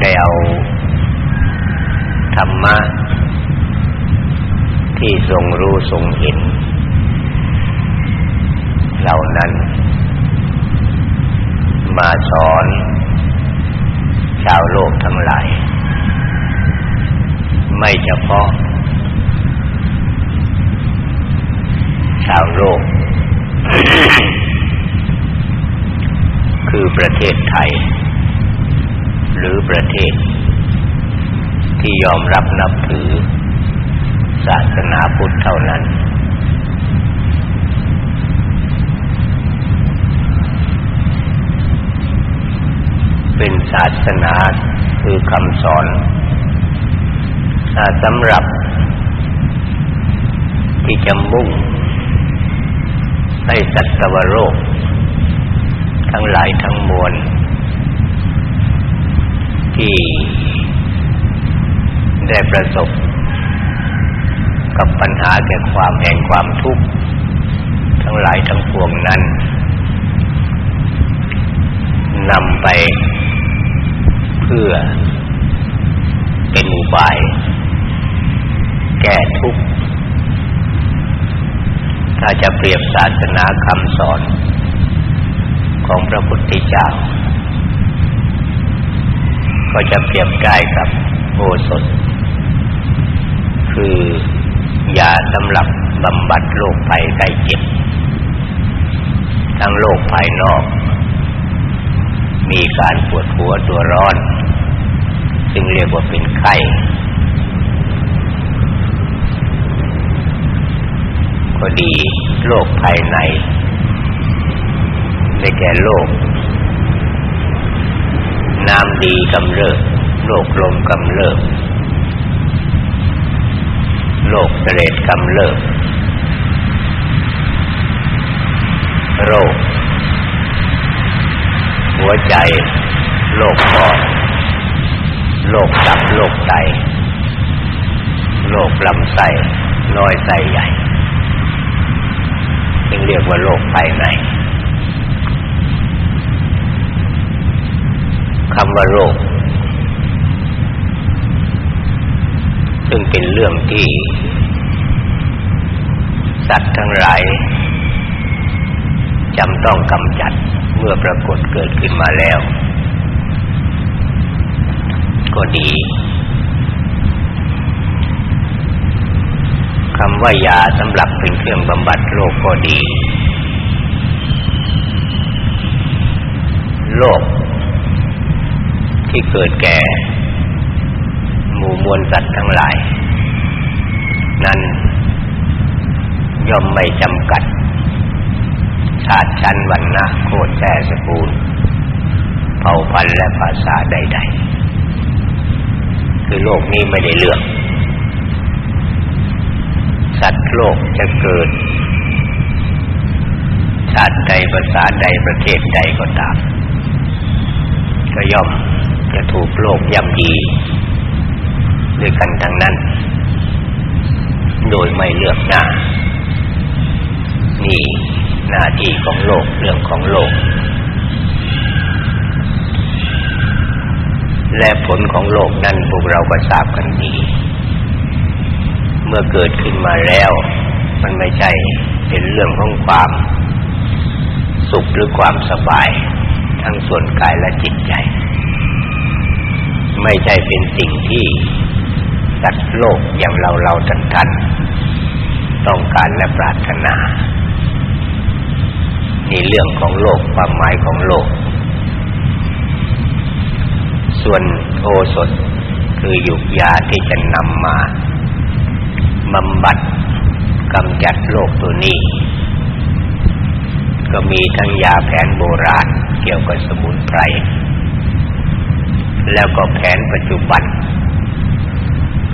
ได้เอาธรรมะที่ทรงรู้ทรงเห็น เหล่านั้น มาสอน ชาวโลกทั้งหลาย ไม่เฉพาะ ชาวโลก คือประเทศไทย หรือประเทศ ที่ยอมรับนับถือ ศาสนาพุทธเท่านั้น เป็นศาสนาคือคำสอนสำหรับ ที่จะมุ่ง ให้สัตวโรค ทั้งหลายทั้งมวล ที่ได้ประสบ กับปัญหาแก่ความแห่งความทุกข์ ทั้งหลายทั้งปวงนั้นนำไป เพื่อ เป็นอุบาย แก้ทุกข์ถ้าจะเปรียบศาสนาคำสอนของพระพุทธเจ้า ก็จะเปรียบได้กับโอสถ คือยาสำหรับบำบัดโรคภัยไข้เจ็บ ทั้งโรคภายนอก มีการปวดหัวตัวร้อน ซึ่งเรียกว่าเป็นไข้ก็ดีโรคภายในได้แก่โรค น้ำดีกำเริบโรคลมกำเริบโรคเสลดกำเริบโรค หัวใจโรคปอดโรคตับโรคไตโรคลำไส้น้อยไส้ใหญ่จึงเรียกว่าโรคภายใน คำว่าโรค ซึ่งเป็นเรื่องที่ สัตว์ทั้งหลายจำต้องกำจัดเมื่อปรากฏเกิดขึ้นมาแล้ว ก็ดีคำว่ายาสำหรับเป็นเครื่องบำบัดโรคก็ดีโรค ที่เกิดแก่หมู่มวลสัตว์ทั้งหลาย นั้นย่อมไม่จำกัด ชาติชั้นวรรณะโคตรแท้สกุลเผ่าพันธุ์และภาษาใด ๆ คือโลกนี้ไม่ได้เลือก สัตว์โลกจะเกิด ชาติใดภาษาใดประเทศใดก็ตามก็ย่อมะถูกโลกย่ำยีด้วยกันทั้งนั้น โดยไม่เลือกหน้า นี่หน้าที่ของโลกเรื่องของโลก และผลของโลกนั้นพวกเราก็ทราบกันดี เมื่อเกิดขึ้นมาแล้ว มันไม่ใช่เป็นเรื่องของความสุขหรือความสบาย ทั้งส่วนกายและจิตใจ ไม่ใช่เป็นสิ่งที่สัตว์โลกอย่างเราเราท่านท่านต้องการและปรารถนานี่เรื่องของโลกความหมายของโลก ส่วนโอสถคือหยุกยาที่จะนำมาบำบัดกำจัดโรคตัวนี้ ก็มีทั้งยาแผนโบราณเกี่ยวกับสมุนไพร แล้วก็แผนปัจจุบัน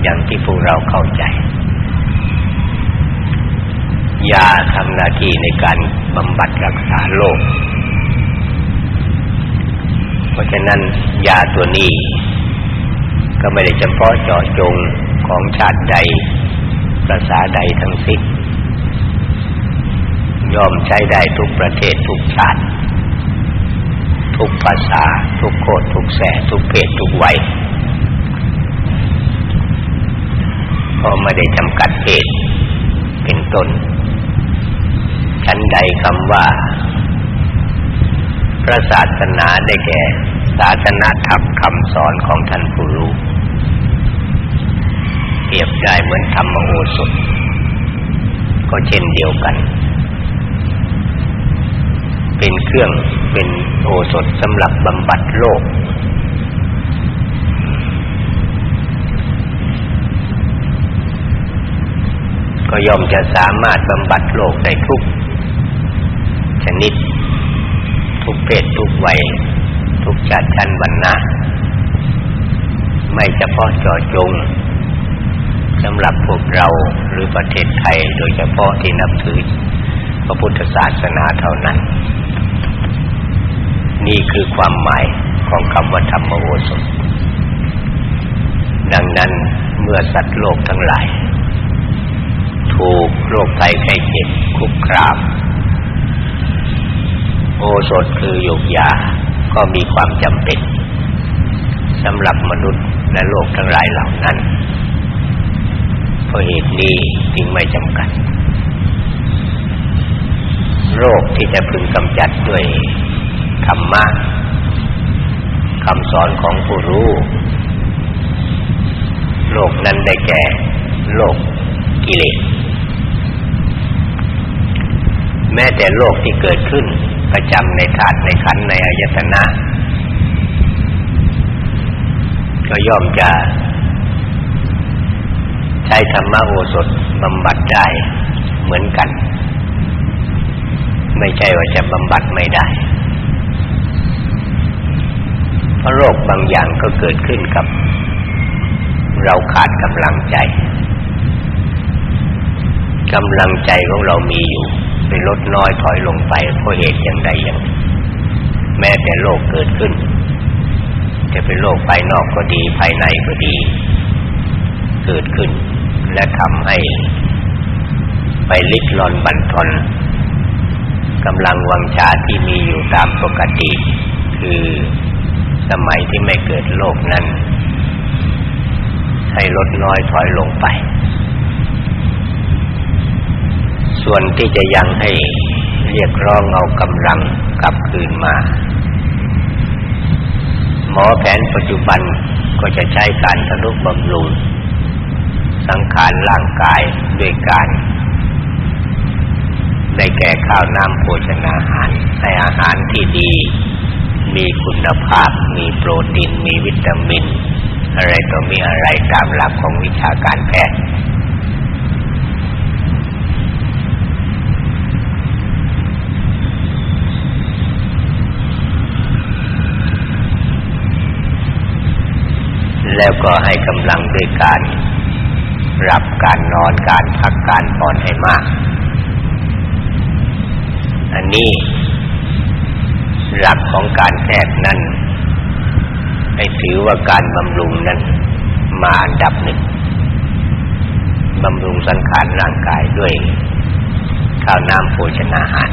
อย่างที่พวกเราเข้าใจ ยาทำหน้าที่ในการบำบัดรักษาโรคเพราะฉะนั้นยาตัวนี้ ก็ไม่ได้เฉพาะเจาะจงของชาติใดภาษาใดทั้งสิ้นยอมใช้ได้ทุกประเทศทุกชาติ ทุกภาษา ทุกโคตรทุกแสทุกเพศทุกวัยเพราะไม่ได้จำกัดเพศเป็นต้นฉันใดคำว่า พระศาสนาได้แก่ ศาสนาธรรมคำสอนของท่านผู้รู้เปรียบได้เหมือนธรรมโอสถก็เช่นเดียวกัน เป็นเครื่องเป็นโอสถสำหรับบำบัดโลกก็ย่อมจะสามารถบำบัดโลกได้ทุกชนิด ทุกเพศทุกวัย ทุกชาติชั้นวรรณะไม่เฉพาะเจาะจงสำหรับพวกเราหรือประเทศไทยโดยเฉพาะที่นับถือพระพุทธศาสนาเท่านั้น นี่คือความหมายของคำว่าธรรมโอสถ ดังนั้นเมื่อสัตว์โลกทั้งหลาย ถูกโรคภัยไข้เจ็บคุกคาม โอสถคือโยกยาก็มีความจำเป็นสำหรับมนุษย์และโลกทั้งหลายเหล่านั้นเพราะเหตุนี้จึงไม่จำกัด โรคที่จะพึงกำจัดด้วย ธรรมะคำสอนของผู้รู้ โลกนั้นได้แก่ โลกกิเลสแม้แต่โลกที่เกิดขึ้นประจำในธาตุในขันธ์ในอายตนะ ก็ย่อมจะใช้ธรรมโอสถบำบัดได้เหมือนกัน ไม่ใช่ว่าจะบำบัดไม่ได้ ราะโรคบางอย่างก็เกิดขึ้นกับ เราขาดกำลังใจกำลังใจของเรามีอยู่ไปลดน้อยถอยลงไปเพราะเหตุอย่างใดอย่างแม้แต่โรคเกิดขึ้น จะเป็นโรคภายนอกก็ดีภายในก็ดี เกิดขึ้น และทำให้ ไปลิดรอนบันทอนกำลังวังชาที่มีอยู่ตามปกติ คือ สมัยที่ไม่เกิดโรคนั้น ให้ลดน้อยถอยลงไป ส่วนที่จะยังให้เรียกร้องเอากำลังกลับคืนมา หมอแผนปัจจุบันก็จะใช้การทะลุบำรุงสังขารร่างกายด้วยการได้แก่ข้าวน้ำโภชนาหารให้อาหารที่ดี มีคุณภาพ มีโปรตีน มีวิตามิน อะไรต่อมีอะไรตามหลักของวิชาการแพทย์ แล้วก็ให้กำลังด้วยการรับการนอนการพักการผ่อนให้มาก อันนี้ หลักของการแพทย์นั้นให้ถือว่าการบำรุงนั้นมาอันดับหนึ่งบำรุงสังขารร่างกายด้วยข้าวน้ำโภชนาหาร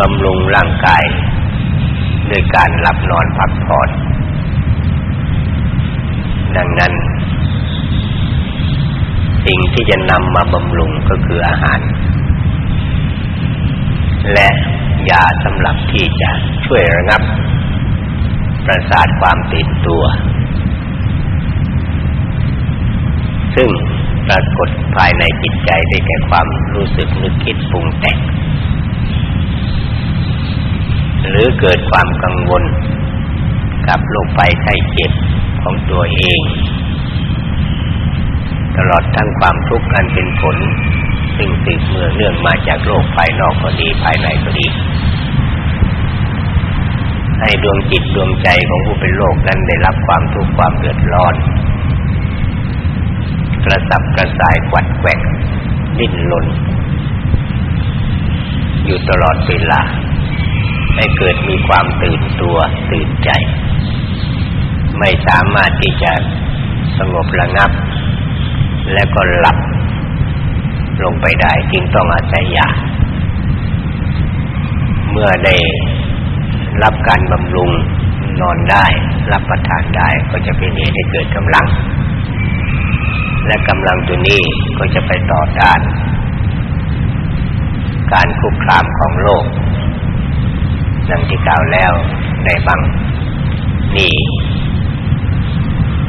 บำรุงร่างกายด้วยการหลับนอนพักผ่อน ดังนั้น สิ่งที่จะนำมาบำรุงก็คืออาหาร และยาสำหรับที่จะช่วยระงับ ประสาทความตื่นตัว ซึ่งปรากฏภายในจิตใจได้แก่ความรู้สึกนึกคิดปรุงแต่งหรือเกิดความกังวล กับโรคภัยไข้เจ็บของตัวเอง ตลอดทั้งความทุกข์อันเป็นผล ซึ่งติดเมื่อเนื่องมาจากโรคภายนอกก็ดีภายในก็ดี ให้ดวงจิตดวงใจของผู้เป็นโรคนั้นได้รับความทุกข์ความเดือดร้อน กระสับกระส่ายกวัดแกว่งดิ้นรนอยู่ตลอดเวลา ให้เกิดมีความตื่นตัวตื่นใจ ไม่สามารถที่จะสงบระงับ และก็หลับ ลงไปได้จึงต้องอาศัยยา เมื่อได้รับการบำรุงนอนได้ รับประทานได้ก็จะเป็นเหตุให้เกิดกำลัง และกำลังตัวนี้ก็จะไปต่อต้าน การคุกคามของโลกดังที่กล่าวแล้วในบางนี่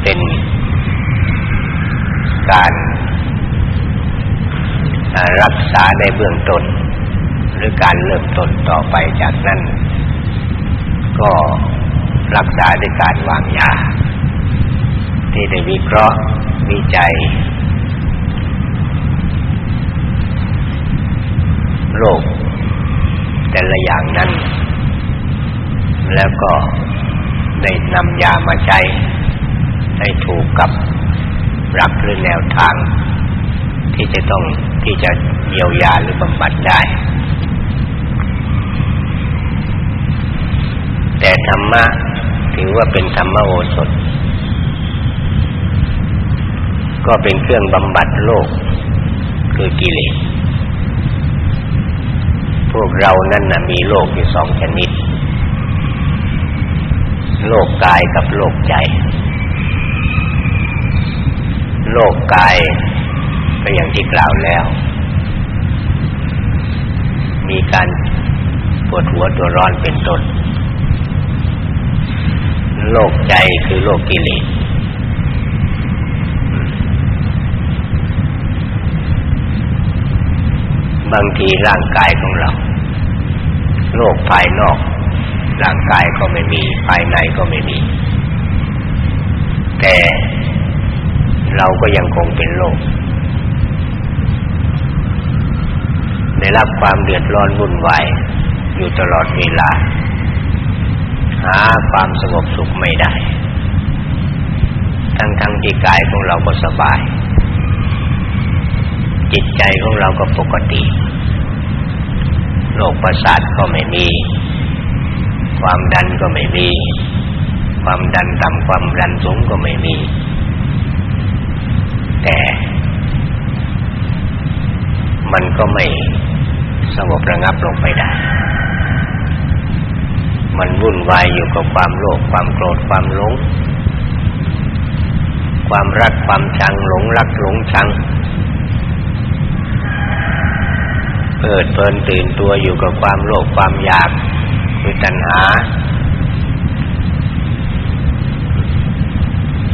เป็นการ รักษาในเบื้องต้น หรือการเริ่มต้นต่อไปจากนั้น ก็รักษาด้วยการวางยา ที่ได้วิเคราะห์วิจัยโรคแต่ละอย่างนั้น แล้วก็ได้นำยามาใช้ให้ถูกกับหลักหรือแนวทาง ที่จะต้องที่จะเยียวยาหรือบำบัดได้ แต่ธรรมะถือว่าเป็นธรรมโอสถ ก็เป็นเครื่องบำบัดโลก คือกิเลสพวกเรานั่นน่ะมีโลกอยู่สองชนิด โลกกายกับโลกใจ โลกกาย ก็อย่างที่กล่าวแล้ว มีการปวดหัวตัวร้อนเป็นต้นโลกใจคือโลกกิเลสบางทีร่างกายของเราโลกภายนอก ร่างกายก็ไม่มี ภายในก็ไม่มี แต่เราก็ยังคงเป็นโลก ได้รับความเดือดร้อนวุ่นวายอยู่ตลอดเวลา หาความสงบสุขไม่ได้ ทั้งทั้งที่กายของเราก็สบาย จิตใจของเราก็ปกติโรคประสาทก็ไม่มี ความดันก็ไม่มี ความดันต่ำความดันสูงก็ไม่มี แต่มันก็ไม่ สงบระงับลงไปได้ มันวุ่นวายอยู่กับความโลภความโกรธความหลง ความรักความชังหลงรักหลงชังเปิดเพลินตื่นตัวอยู่กับความโลภความอยากคือตัณหา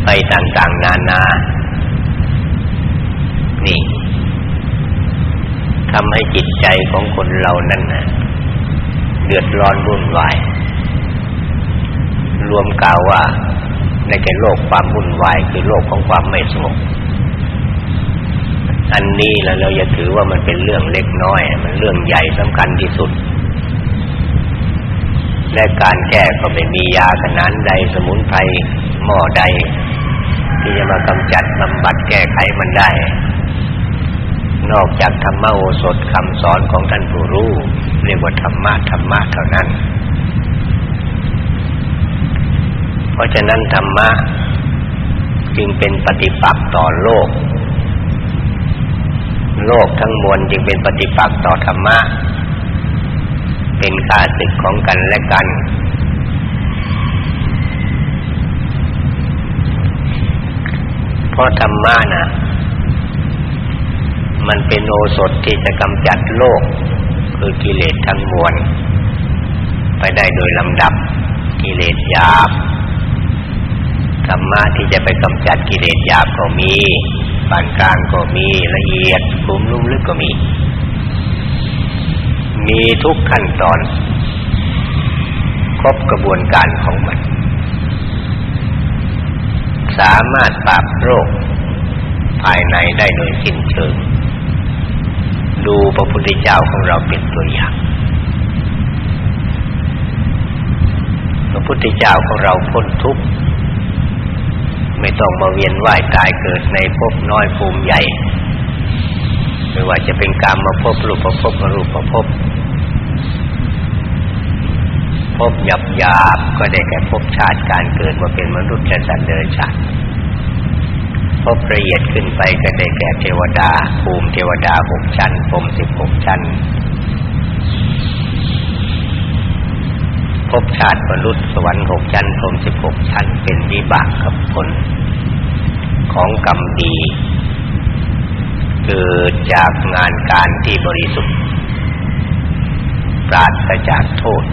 ไปต่างๆนานา นี่ ทำให้จิตใจของคนเรานั้นนะเดือดร้อนวุ่นวาย รวมกล่าวว่าในแก่โลกความวุ่นวายคือโลกของความไม่สงบอันนี้แล้วเราอย่าถือว่ามันเป็นเรื่องเล็กน้อย มันเรื่องใหญ่สำคัญที่สุด และการแก้ก็ไม่มียาขนาดใดสมุนไพรหม้อใด ที่จะมากำจัดบำบัดแก้ไขมันได้ นอกจากธรรมโอสถคำสอนของท่านผู้รู้ เรียกว่าธรรมะธรรมะเท่านั้น เพราะฉะนั้นธรรมะจึงเป็นปฏิปักษ์ต่อโลก โลกทั้งมวลจึงเป็นปฏิปักษ์ต่อธรรมะ เป็นข้าศึกของกันและกัน เพราะธรรมะนะ มันเป็นโอสถที่จะกำจัดโลก คือกิเลสทั้งมวลไปได้โดยลำดับกิเลสหยาบธรรมะที่จะไปกำจัดกิเลสหยาบก็มีปานกลางก็มีละเอียดคุ้มลุ่มลึกก็มี มีทุกขั้นตอน ครบกระบวนการของมัน สามารถปราบโรคภายในได้โดยสิ้นเชิง ดูพระพุทธเจ้าของเราเป็นตัวอย่าง พระพุทธเจ้าของเราพ้นทุกข์ไม่ต้องมาเวียนว่ายตายเกิดในภพน้อยภูมิใหญ่ ไม่ว่าจะเป็นกรรมมาพบรูปประพบมารูปประพบพบหยับหยาบก็ได้แก่พบชาติการเกิดมาเป็นมนุษย์และสัตว์เดรัจฉาน พบละเอียดขึ้นไปก็ได้แก่เทวดา ภูมิเทวดาหกชั้นพรมสิบหกชั้นภพชาติมนุษย์สวรรค์หกชั้นพรมสิบหกชั้น เป็นวิบากกับผล ของกรรมดี เกิดจากงานการที่บริสุทธิ์ปราศจากโทษ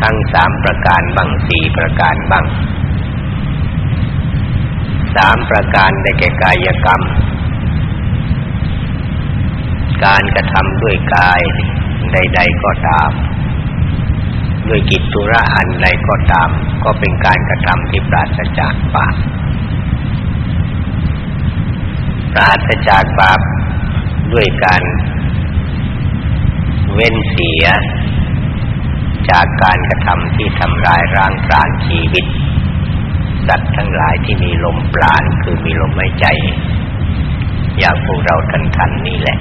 ทั้งสามประการบ้างสี่ประการบ้าง สามประการได้แก่กายกรรม การกระทำด้วยกายใด ๆ ก็ตาม ด้วยกิจธุระอันใดก็ตาม ก็เป็นการกระทำที่ปราศจากบาปปราศจากบาปด้วยการเว้นเสีย จากการกระทำที่ทำลายร่างกายชีวิต สัตว์ทั้งหลายที่มีลมปราณคือมีลมหายใจ อย่างพวกเราท่านทันนี่แหละ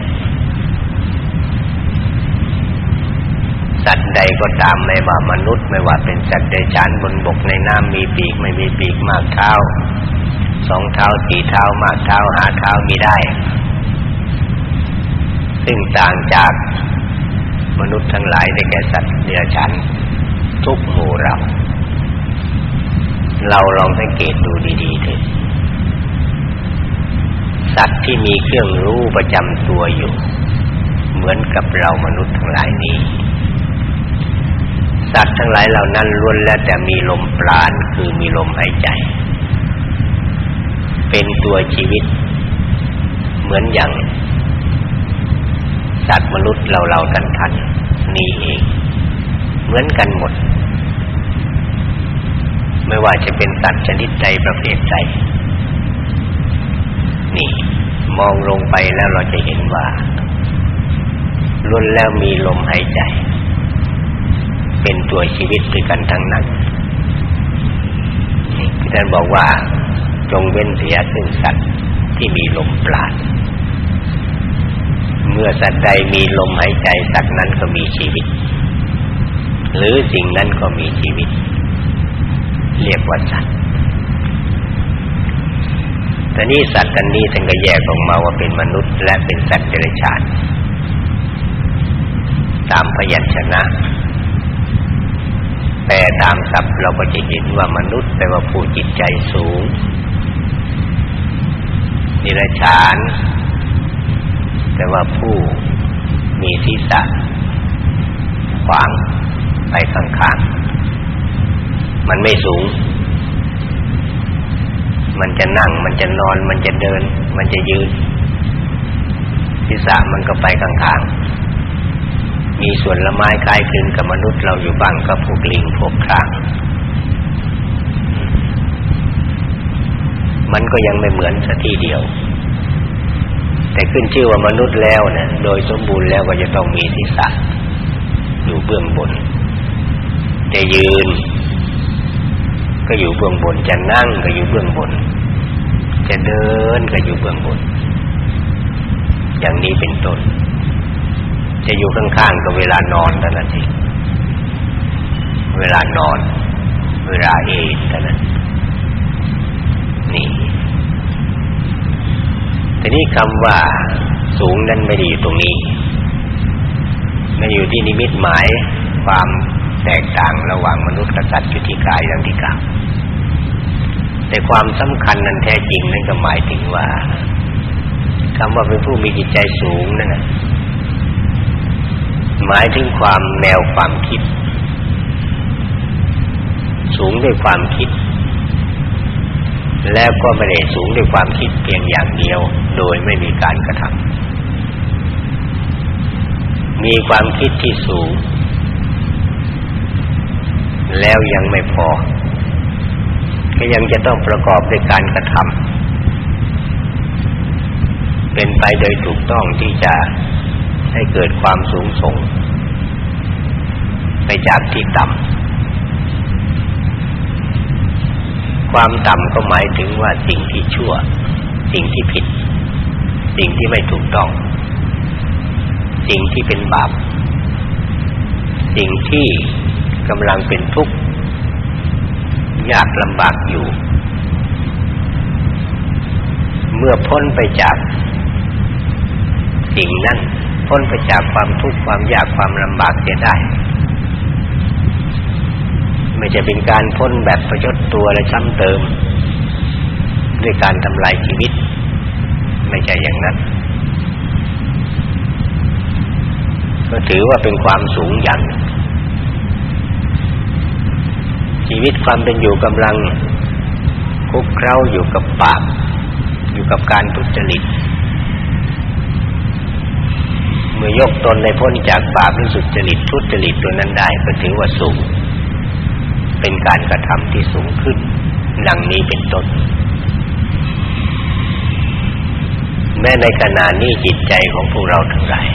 สัตว์ใดก็ตามไม่ว่ามนุษย์ ไม่ว่าเป็นสัตว์เดรัจฉานบนบกในน้ำมีปีกไม่มีปีกมากเท้าสองเท้าสี่เท้ามากเท้าหาเท้ามีได้ ซึ่งต่างจากมนุษย์ทั้งหลายได้แก่สัตว์เดรัจฉานทุกหมู่เรา เราลองสังเกตดูดีๆเถิดสัตว์ที่มีเครื่องรู้ประจำตัวอยู่ เหมือนกับเรามนุษย์ทั้งหลายนี้ สัตว์ทั้งหลายเหล่านั้นล้วนแล้วแต่มีลมปราณคือมีลมหายใจ เป็นตัวชีวิต เหมือนอย่าง สัตว์มนุษย์เราเรากันทันนี่เอง เหมือนกันหมด ไม่ว่าจะเป็นสัตว์ชนิดใดประเภทใดนี่ มองลงไปแล้วเราจะเห็นว่าล้วนแล้วมีลมหายใจ เป็นตัวชีวิตด้วยกันทั้งนั้นนี่ท่านบอกว่าจงเว้นเสียซึ่งสัตว์ที่มีลมปราณเมื่อสัตว์ใดมีลมหายใจสัตว์นั้นก็มีชีวิต หรือสิ่งนั้นก็มีชีวิต เรียกว่าสัตว์แต่นี่สัตว์กันนี้ท่านก็แยกออกมาว่าเป็นมนุษย์และเป็นสัตว์เดรัจฉานตามพยัญชนะแปลตามศัพท์เราก็จะเห็นว่ามนุษย์แปลว่าผู้จิตใจสูงนิรชานแปลว่าผู้มีศีรษะขวางไปข้างๆ มันไม่สูง มันจะนั่ง มันจะนอน มันจะเดิน มันจะยืนศีรษะมันก็ไปข้างๆมีส่วนละไม้คล้ายคลึงกับมนุษย์เราอยู่บ้างก็พวกลิงพวกครางมันก็ยังไม่เหมือนสักทีเดียว แต่ขึ้นชื่อว่ามนุษย์แล้วเนะโดยสมบูรณ์แล้วก็จะต้องมีศีรษะอยู่เบื้องบน จะยืน ก็อยู่เบื้องบน จะนั่งก็อยู่เบื้องบน จะเดินก็อยู่เบื้องบน อย่างนี้เป็นต้น จะอยู่ข้างๆกับเวลานอนเท่านั้นเองเวลานอน เวลาเอนเท่านั้นนี่แต่นี้คำว่าสูงนั้นไม่ได้อยู่ตรงนี้ ไม่อยู่ที่นิมิตหมายความ แตกต่างระหว่างมนุษย์กับสัตว์อยู่ที่กายดังที่กล่าวแต่ความสำคัญนั้นแท้จริงนั่นก็หมายถึงว่าคำว่าเป็นผู้มีจิตใจสูงนั่นนะหมายถึงความแนวความคิด สูงด้วยความคิด แล้วก็ไม่ได้สูงด้วยความคิดเพียงอย่างเดียว โดยไม่มีการกระทำมีความคิดที่สูง แล้วยังไม่พอ ก็ยังจะต้องประกอบด้วยการกระทำเป็นไปโดยถูกต้องที่จะให้เกิดความสูงส่ง ไปจากที่ต่ำความต่ำก็หมายถึงว่าสิ่งที่ชั่ว สิ่งที่ผิด สิ่งที่ไม่ถูกต้อง สิ่งที่เป็นบาป สิ่งที่ กำลังเป็นทุกข์ยากลำบากอยู่ เมื่อพ้นไปจากสิ่งนั้นพ้นไปจากความทุกข์ความยากความลำบากเสียได้ ไม่จะเป็นการพ้นแบบประยชดตัวและช้ำเติม ด้วยการทำลายชีวิต ไม่ใช่อย่างนั้น ก็ถือว่าเป็นความสูงยัน ชีวิตความเป็นอยู่กำลังคุกเคล้าอยู่กับปาก อยู่กับการทุจริตเมื่อยกตนในพ้นจากบาปหรือสุจริตทุจริตตัวนั้นได้ก็ถือว่าสูง เป็นการกระทำที่สูงขึ้นดังนี้เป็นต้นแม้ในขณะนี้จิตใจของพวกเราทั้งหลาย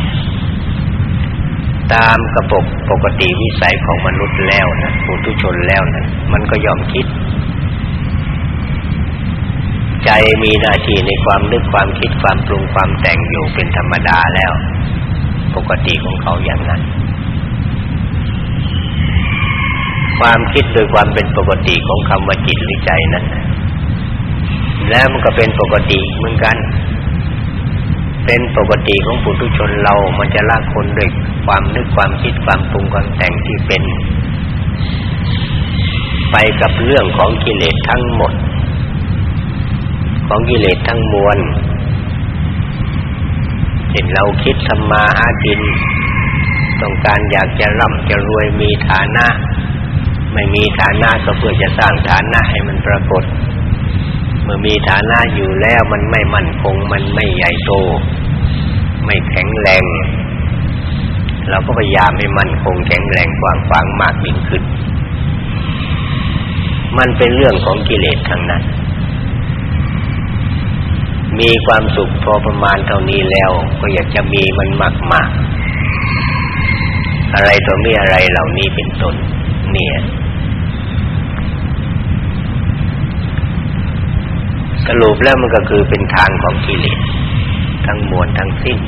ตามกระปกปกติวิสัยของมนุษย์แล้วนะปุถุชนแล้วนะมันก็ยอมคิด ใจมีหน้าที่ในความนึกความคิดความปรุงความแต่งอยู่เป็นธรรมดาแล้ว ปกติของเขาอย่างนั้น ความคิดโดยความเป็นปกติของคำว่าจิตหรือใจนั้น แล้วมันก็เป็นปกติเหมือนกัน เป็นปกติของปุถุชนเรา มันจะละคนด้วยความนึกความคิดความปรุงความแต่งที่เป็น ไปกับเรื่องของกิเลสทั้งหมด ของกิเลสทั้งมวลเห็นเราคิดทำมาหากิน ต้องการอยากจะร่ำจะรวยมีฐานะ ไม่มีฐานะก็เพื่อจะสร้างฐานะให้มันปรากฏ เมื่อมีฐานะอยู่แล้วมันไม่มั่นคง มันไม่ใหญ่โต ไม่แข็งแรง เราก็พยายามให้มั่นคงแข็งแรงกว้างขวางมากยิ่งขึ้น มันเป็นเรื่องของกิเลสทั้งนั้น มีความสุขพอประมาณเท่านี้แล้ว ก็อยากจะมีมันมากมากอะไรตัวมีอะไรเหล่านี้เป็นต้นเนี่ย สรุปแล้วมันก็คือเป็นทางของกิเลสทั้งมวลทั้งสิ้น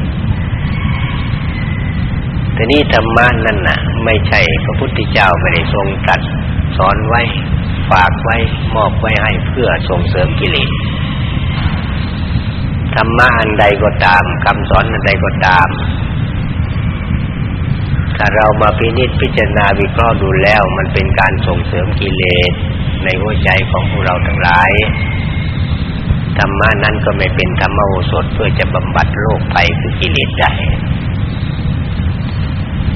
แต่นี่ธรรมะนั่นน่ะ ไม่ใช่พระพุทธเจ้าไม่ได้ทรงตรัสสอนไว้ ฝากไว้มอบไว้ให้เพื่อส่งเสริมกิเลสธรรมะอันใดก็ตามคำสอนอันใดก็ตาม ถ้าเรามาพินิจพิจารณาวิเคราะห์ดูแล้ว มันเป็นการส่งเสริมกิเลสในหัวใจของพวกเราทั้งหลาย ธรรมะนั้นก็ไม่เป็นธรรมโอสถเพื่อจะบำบัดโรคภัยคือกิเลสได้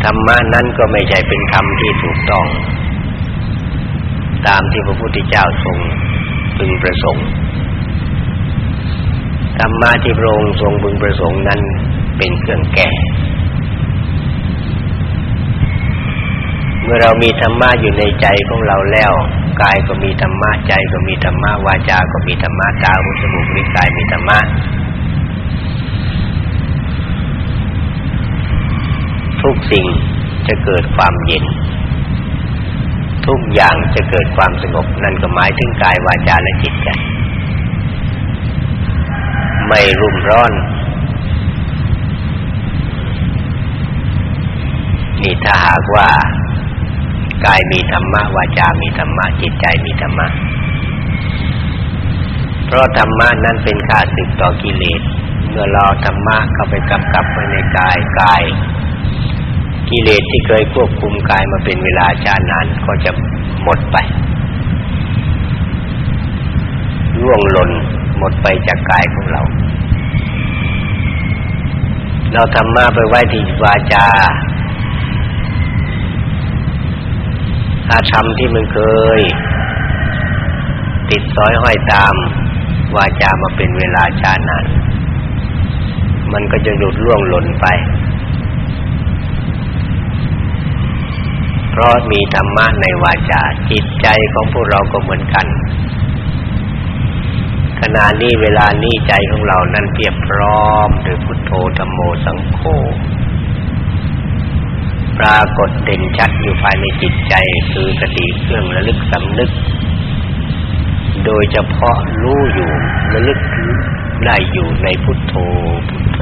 ธรรมะนั้นก็ไม่ใช่เป็นธรรมที่ถูกต้อง ตามที่พระพุทธเจ้าทรงพึงประสงค์ธรรมะที่พระองค์ทรงพึงประสงค์นั้นเป็นเครื่องแก้ เมื่อเรามีธรรมะอยู่ในใจของเราแล้วกายก็มีธรรมะใจก็มีธรรมะวาจา ก็มีธรรมะตาหูจมูกลิ้นกายมีธรรมะทุกสิ่งจะเกิดความเย็น ทุกอย่างจะเกิดความสงบนั่นก็หมายถึงกายวาจาและจิตใจไม่รุ่มร้อน นี่ถ้าหากว่า กายมีธรรมะวาจา มีธรรมะจิตใจมีธรรมะ เพราะธรรมะนั้นเป็นข้าศึกต่อกิเลส เมื่อเราธรรมะเข้าไปกำกับไว้ในกายกาย กิเลสที่เคยควบคุมกายมาเป็นเวลาชานานก็จะหมดไปร่วงหล่นหมดไปจากกายของเรา เราธรรมะไปไว้ที่วาจา อาธรรมที่มันเคย ติดซ้อยห้อยตามวาจามาเป็นเวลาชานาน มันก็จะหลุดล่วงหล่นไป เพราะมีธรรมะในวาจาจิตใจของพวกเราก็เหมือนกัน ขณะนี้เวลานี้ใจของเรานั้นเพียบพร้อมด้วยพุทโธธรรมโมสังโฆ ปรากฏเด่นชัดอยู่ภายในจิตใจคือสติเครื่องระลึกสำนึก โดยเฉพาะรู้อยู่ระลึกได้อยู่ในพุทโธพุทโธ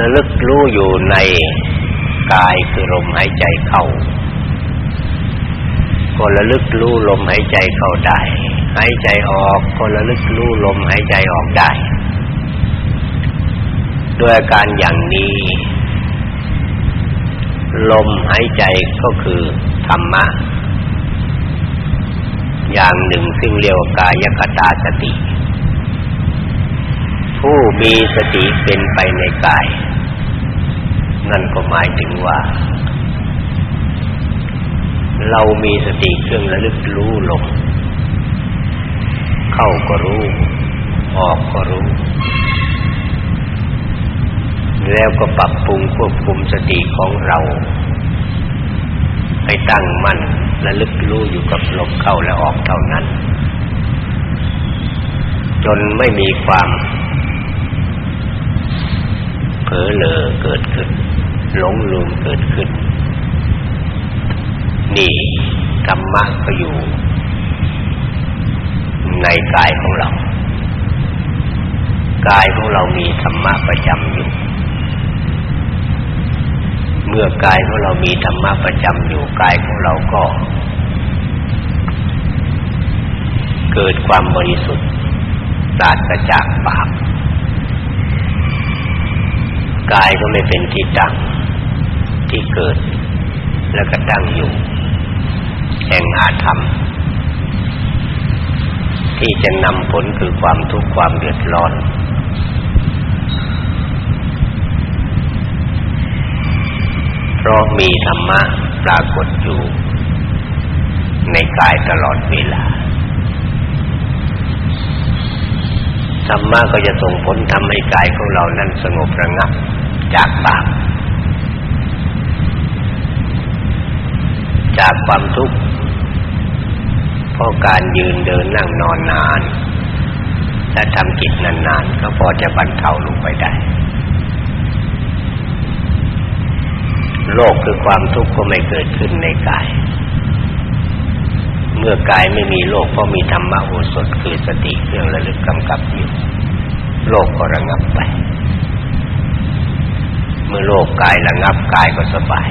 ระลึกรู้อยู่ในกายคือลมหายใจเข้าก็ระลึกรู้ลมหายใจเข้าได้ หายใจออกก็ระลึกรู้ลมหายใจออกได้ ด้วยการอย่างนี้ ลมหายใจก็คือธรรมะ อย่างหนึ่งซึ่งเรียกว่ากายคตาสติ ผู้มีสติเป็นไปในกาย นั่นก็หมายถึงว่า เรามีสติเครื่องระลึกรู้ลมเข้าก็รู้ ออกก็รู้ แล้วก็ปรับปรุงควบคุมสติของเรา ให้ตั้งมั่นระลึกรู้อยู่กับลมเข้าและออกเท่านั้น จนไม่มีความเผลอเลอเกิดขึ้น หลงลืมเกิดขึ้น นี่ธรรมะก็อยู่ ในกายของเรา กายของเรามีธรรมะประจำอยู่ เมื่อกายของเรามีธรรมะประจำอยู่กายของเราก็ เกิดความบริสุทธิ์ปราศจากบาปกายก็ไม่เป็นที่ตั้งที่เกิด แล้วก็ตั้งอยู่ แห่งอาธรรม ที่จะนำผลคือความทุกข์ความเดือดร้อน เพราะมีธรรมะปรากฏอยู่ ในกายตลอดเวลา ธรรมะก็จะส่งผลทำให้กายของเรานั้นสงบระงับจากบาปจากความทุกข์เพราะการยืนเดินนั่งนอนนาน และทำกิจนานๆ ก็พอจะบรรเทาลงไปได้ โลกคือความทุกข์ก็ไม่เกิดขึ้นในกาย เมื่อกายไม่มีโลกเพราะมีธรรมะโอสถคือสติเครื่องระลึกกำกับอยู่โลกก็ระงับไป เมื่อโลกกายระงับกายก็สบาย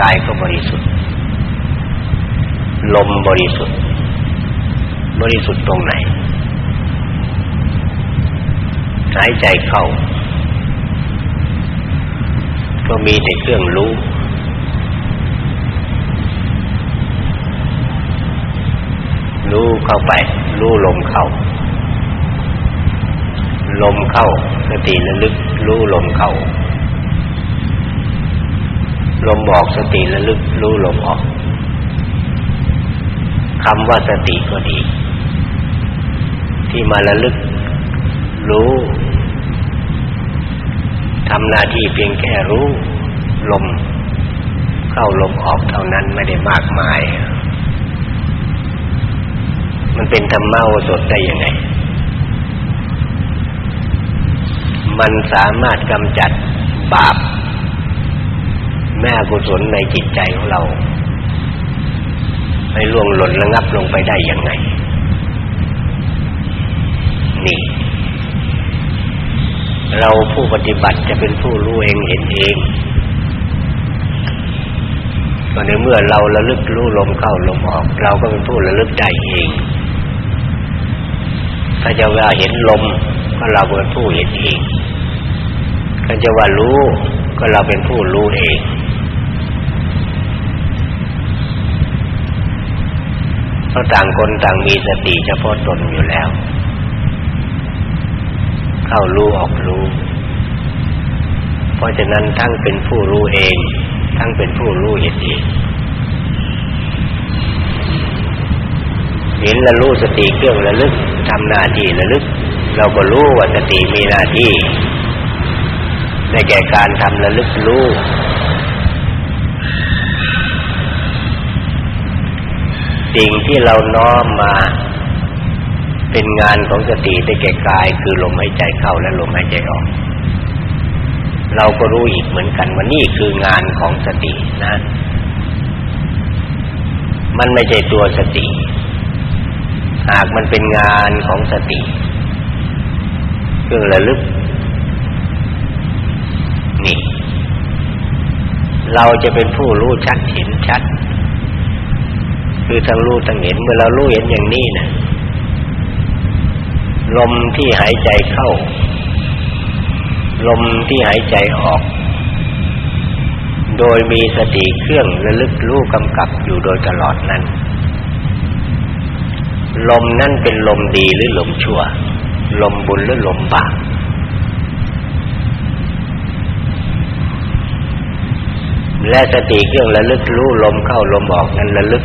กายก็บริสุทธิ์ ลมบริสุทธิ์ บริสุทธิ์ตรงไหนหายใจเข้า ก็มีแต่เครื่องรู้ รู้เข้าไป รู้ลมเข้า ลมเข้าสติระลึก รู้ลมเข้า ลมออกสติระลึก รู้ลมออกคำว่าสติก็ดี ที่มาระลึก รู้ ทำหน้าที่เพียงแค่รู้ลม เข้าลมออกเท่านั้นไม่ได้มากมาย มันเป็นธรรมะโอสถได้ยังไง มันสามารถกำจัดบาป แม่กุศลในจิตใจของเราให้ล่วงหล่นระงับลงไปได้ยังไง นี่ เราผู้ปฏิบัติจะเป็นผู้รู้เองเห็นเองก็ในเมื่อเราระลึกรู้ลมเข้าลมออก เราก็เป็นผู้ระลึกได้เอง ถ้าจะว่าเห็นลมก็เราเป็นผู้เห็นเองถ้าจะว่ารู้ก็เราเป็นผู้รู้เอง เพราะต่างคนต่างมีสติเฉพาะตนอยู่แล้ว เข้ารู้ออกรู้ เพราะฉะนั้นทั้งเป็นผู้รู้เอง ทั้งเป็นผู้รู้เห็นเองเห็นและรู้สติเครื่องระลึกทำหน้าที่ระลึก เราก็รู้ว่าสติมีหน้าที่ในแก่การทำระลึกรู้สิ่งที่เราน้อมมา เป็นงานของสติได้แก่กาย คือลมหายใจเข้าและลมหายใจออก เราก็รู้อีกเหมือนกันว่านี่คืองานของสตินะ มันไม่ใช่ตัวสติ หากมันเป็นงานของสติเครื่องระลึก นี่ เราจะเป็นผู้รู้ชัดเห็นชัด คือทั้งรู้ทั้งเห็นเมื่อเรารู้เห็นอย่างนี้นะ ลมที่หายใจเข้า ลมที่หายใจออก โดยมีสติเครื่องระลึกรู้กำกับอยู่โดยตลอดนั้น ลมนั่นเป็นลมดีหรือลมชั่ว ลมบุญหรือลมบาปและสติเครื่องระลึกรู้ลมเข้าลมออกนั้นระลึก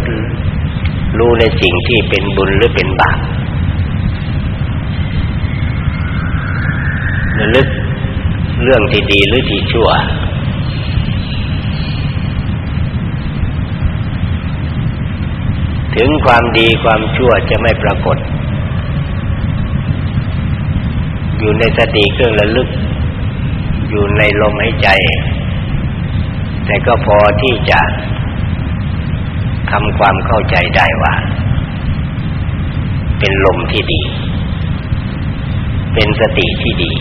รู้ในสิ่งที่เป็นบุญหรือเป็นบาป ระลึกเรื่องที่ดีหรือที่ชั่ว ถึงความดีความชั่วจะไม่ปรากฏ อยู่ในสติเครื่องระลึก อยู่ในลมหายใจ แต่ก็พอที่จะทำความเข้าใจได้ว่า เป็นลมที่ดี เป็นสติที่ดี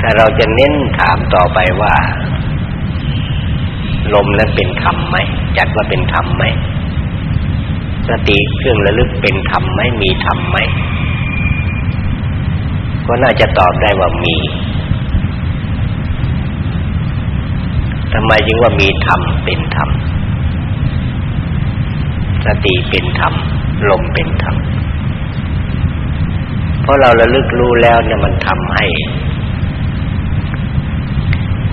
ถ้าเราจะเน้นถามต่อไปว่า ลมนั้นเป็นธรรมไหมจัดว่าเป็นธรรมไหมสติเครื่องระลึกเป็นธรรมไหมมีธรรมไหมก็น่าจะตอบได้ว่ามีทำไมจึงว่ามีธรรมเป็นธรรม สติเป็นธรรม ลมเป็นธรรม เพราะเราระลึกรู้แล้วเนี่ยมันทำให้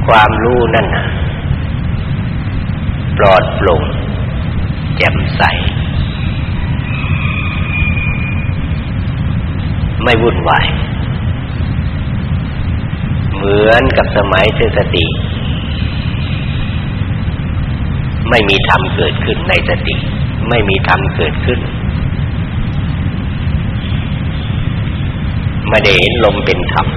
ความรู้นั่นน่ะปลอดโปร่งแจ่มใส ไม่วุ่นวาย เหมือนกับสมัยเทสติ ไม่มีธรรมเกิดขึ้นในสติ ไม่มีธรรมเกิดขึ้น ไม่ได้เห็นลมเป็นธรรม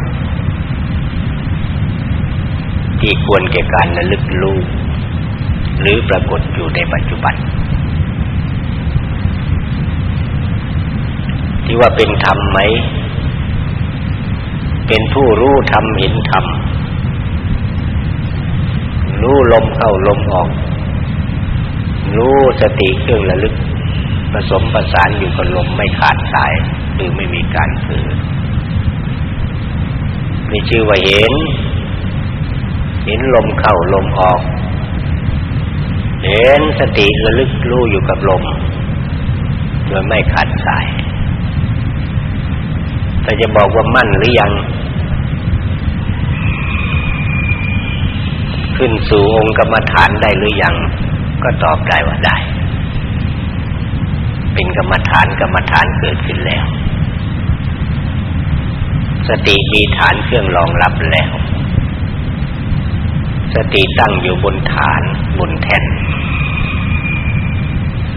ที่ควรแก่การระลึกรู้หรือปรากฏอยู่ในปัจจุบัน ที่ว่าเป็นธรรมไหม เป็นผู้รู้ธรรมเห็นธรรม รู้ลมเข้าลมออก รู้สติเครื่องระลึก ผสมประสานอยู่กับลมไม่ขาดสายหรือไม่มีการเผือมีชื่อว่าเห็น เห็นลมเข้าลมออก เห็นสติระลึกรู้อยู่กับลม โดยไม่ขาดสาย แต่จะบอกว่ามั่นหรือยัง ขึ้นสู่องค์กรรมฐานได้หรือยัง ก็ตอบได้ว่าได้ เป็นกรรมฐานกรรมฐานเกิดขึ้นแล้ว สติมีฐานเครื่องรองรับแล้ว สติตั้งอยู่บนฐานบนแท่น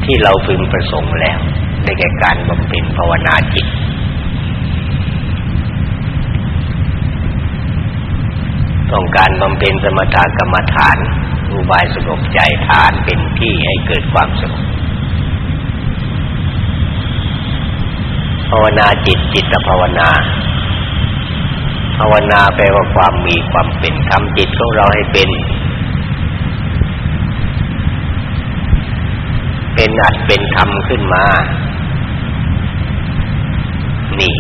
ที่เราพึงประสงค์แล้วในแก่การบำเพ็ญภาวนาจิต ต้องการบำเพ็ญสมถกรรมฐานอุบายสงบใจฐานเป็นที่ให้เกิดความสงบภาวนาจิตจิตภาวนา ภาวนาแปลว่าความมีความเป็นทำจิตของเราให้เป็น เป็นอัดเป็นธรรมขึ้นมา นี่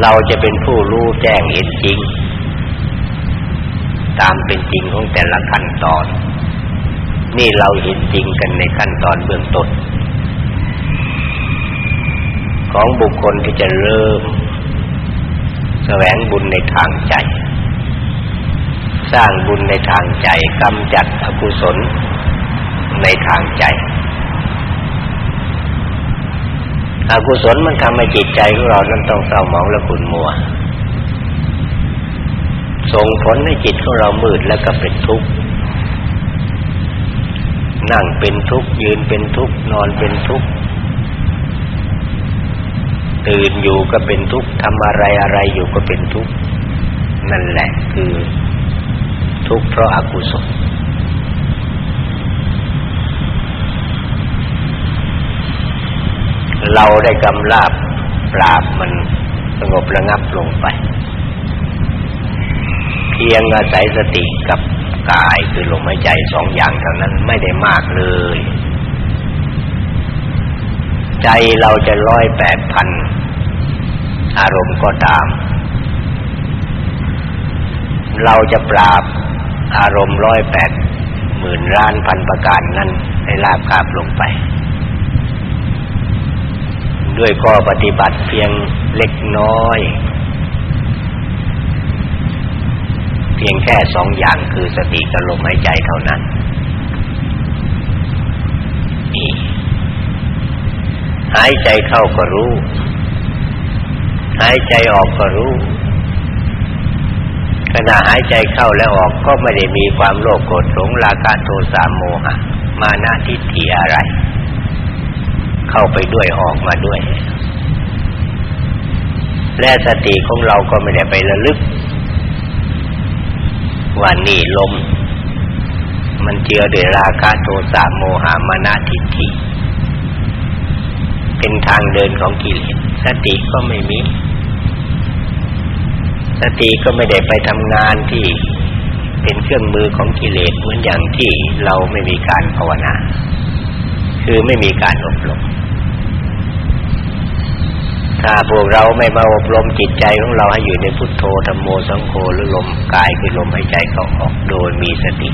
เราจะเป็นผู้รู้แจ้งเห็นจริง ตามเป็นจริงของแต่ละขั้นตอน นี่เราเห็นจริงกันในขั้นตอนเบื้องต้น ของบุคคลที่จะเริ่มแสวงบุญในทางใจ สร้างบุญในทางใจกำจัดอกุศลในทางใจ อกุศลมันทำให้จิตใจของเรานั้นต้องเศร้าหมองและขุ่นมัว ส่งผลให้จิตของเรามืดแล้วก็เป็นทุกข์นั่งเป็นทุกข์ยืนเป็นทุกข์นอนเป็นทุกข์ ตื่นอยู่ก็เป็นทุกข์ทำอะไรอะไรอยู่ก็เป็นทุกข์นั่นแหละคือทุกข์เพราะอากุศลเราได้กำลาบปราบมันสงบระงับลงไป เพียงอาศัยสติกับกายคือลมหายใจสองอย่างเท่านั้นไม่ได้มากเลย ใจเราจะร้อยแปดพันอารมณ์ก็ตาม เราจะปราบอารมณ์ร้อยแปดหมื่นล้านพันประการนั้นให้ลาบคาบลงไป ด้วยข้อปฏิบัติเพียงเล็กน้อย เพียงแค่สองอย่างคือสติกับลมหายใจเท่านั้น หายใจเข้าก็รู้ หายใจออกก็รู้ ขณะหายใจเข้าและออกก็ไม่ได้มีความโลภโกรธหลงราคะโทสะโมหะ มานะทิฏฐิอะไร เข้าไปด้วยออกมาด้วย และสติของเราก็ไม่ได้ไประลึกว่านี่ลม มันเจือด้วยราคะโทสะโมหะมานะทิฏฐิ เป็นทางเดินของกิเลสสติก็ไม่มี สติก็ไม่ได้ไปทำงานที่เป็นเครื่องมือของกิเลสเหมือนอย่างที่เราไม่มีการภาวนา คือไม่มีการอบรม ถ้าพวกเราไม่มาอบรมจิตใจของเราให้อยู่ในพุทโธธรรมโมสังโฆหรือลมกายคือลมหายใจเข้าออกโดยมีสติ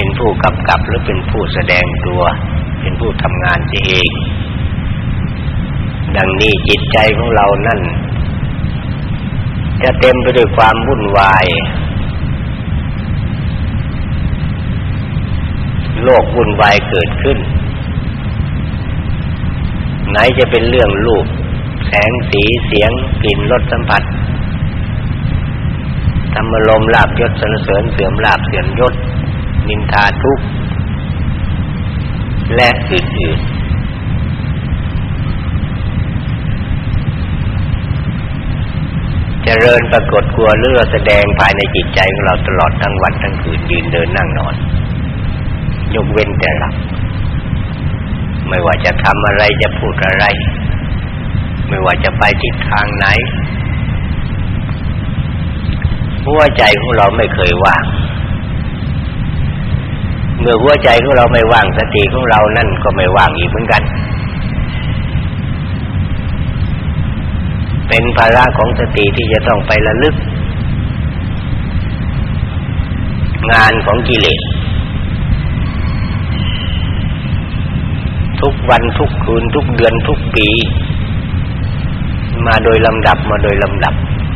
เป็นผู้กำกับหรือเป็นผู้แสดงตัว เป็นผู้ทำงานเอง ดังนี้จิตใจของเรานั่นจะเต็มไปด้วยความวุ่นวาย โลกวุ่นวายเกิดขึ้น ไหนจะเป็นเรื่องรูป แสงสีเสียงกลิ่นรสสัมผัสธรรมลมลาบยศสรรเสริญเสื่อมลาบเสื่อมยศ นินทาทุกข์ และอื่นๆ เจริญปรากฏกลัวเลือแสดงภายในจิตใจของเราตลอดทั้งวันทั้งคืนยืนเดินนั่งนอน ยกเว้นแต่หลับ ไม่ว่าจะทำอะไรจะพูดอะไร ไม่ว่าจะไปทิศทางไหนหัวใจของเราไม่เคยว่าง เมื่อหัวใจของเราไม่ว่างสติของเรานั่นก็ไม่ว่างอีกเหมือนกัน เป็นภาระของสติที่จะต้องไประลึก งานของกิเลสทุกวันทุกคืนทุกเดือนทุกปี มาโดยลำดับมาโดยลำดับ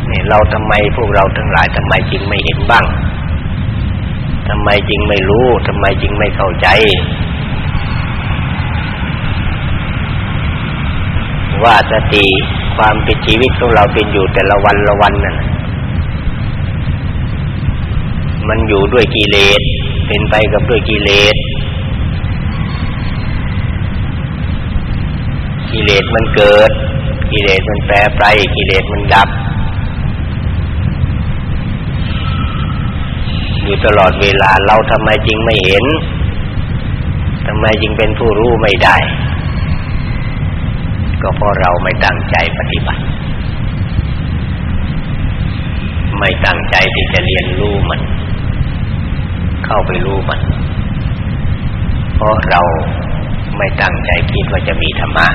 เนี่ยเราทำไมพวกเราทั้งหลายทำไมจึงไม่เห็นบ้าง ทำไมจริงไม่รู้ทำไมจริงไม่เข้าใจ ว่าสติความเป็นชีวิตของเราเป็นอยู่แต่ละวันละวันนั่นมันอยู่ด้วยกิเลสเป็นไปกับด้วยกิเลสกิเลสมันเกิด กิเลสมันแปรไปกิเลสมันดับ อยู่ตลอดเวลาเราทำไมจริงไม่เห็นทำไมจึงเป็นผู้รู้ไม่ได้ ก็เพราะเราไม่ตั้งใจปฏิบัติ ไม่ตั้งใจที่จะเรียนรู้มัน เข้าไปรู้มัน เพราะเราไม่ตั้งใจคิดว่าจะมีธรรมะ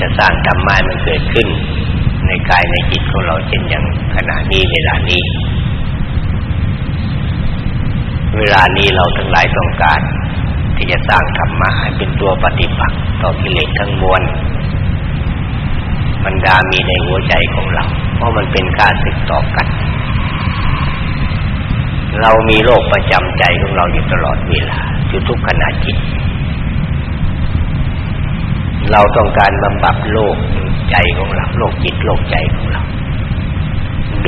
จะสร้างธรรมะมันเกิดขึ้น ในกายในจิตของเราเช่นอย่างขณะนี้เวลานี้ เวลานี้เราทั้งหลายต้องการ ที่จะสร้างธรรมะให้เป็นตัวปฏิปักษ์ต่อกิเลสทั้งมวลบรรดามีในหัวใจของเรา เพราะมันเป็นข้าศึกต่อกัน เรามีโรคประจำใจของเราอยู่ตลอดเวลาอยู่ทุกขณะจิต เราต้องการบำบัดโรคใจของเราโรคจิตโรคใจของเรา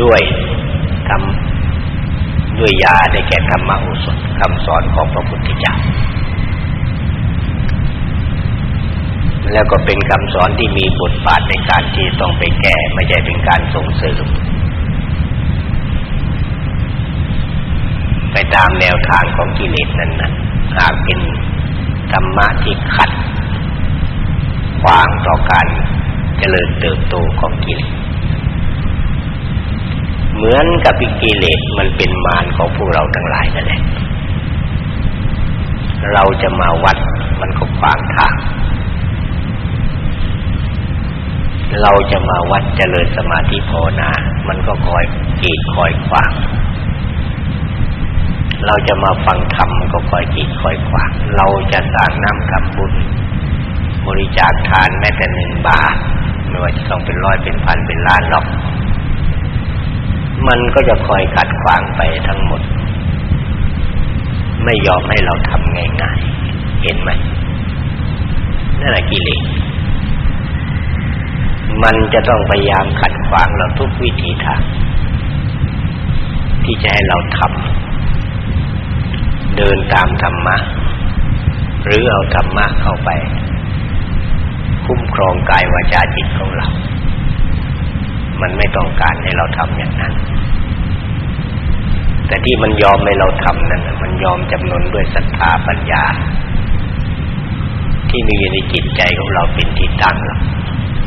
ด้วยทำ ด้วยยาได้แก่ธรรมโอสถคำสอนของพระพุทธเจ้าแล้วก็เป็นคำสอนที่มีบทบาทในการที่ต้องไปแก้ไม่ใช่เป็นการส่งเสริมไปตามแนวทางของกิเลสนั้นนะหากเป็นธรรมะที่ขัดขวางต่อการเจริญเติบโตของกิเลส เหมือนกับกิเลสมันเป็นมารของพวกเราทั้งหลายนั่นแหละเราจะมาวัดมันก็ขวางทางเราจะมาวัดเจริญสมาธิภาวนา มันก็คอยกีดคอยขวาง เราจะมาฟังธรรมก็คอยกีดคอยขวาง เราจะสร้างน้ำทำบุญ บริจาคทานแม้แต่หนึ่งบาทไม่ว่าจะต้องเป็นร้อยเป็นพันเป็นล้านหรอก มันก็จะคอยขัดขวางไปทั้งหมด ไม่ยอมให้เราทำง่ายๆ เห็นไหมนั่นแหละกิเลสมันจะต้องพยายามขัดขวางเราทุกวิถีทาง ที่จะให้เราทำเดินตามธรรมะ หรือเอาธรรมะเข้าไป คุ้มครองกายวาจาจิตของเรา มันไม่ต้องการให้เราทำอย่างนั้น แต่ที่มันยอมให้เราทำนั้นมันยอมจำนนด้วยศรัทธาปัญญา ที่มีอยู่ในจิตใจของเราเป็นที่ตั้ง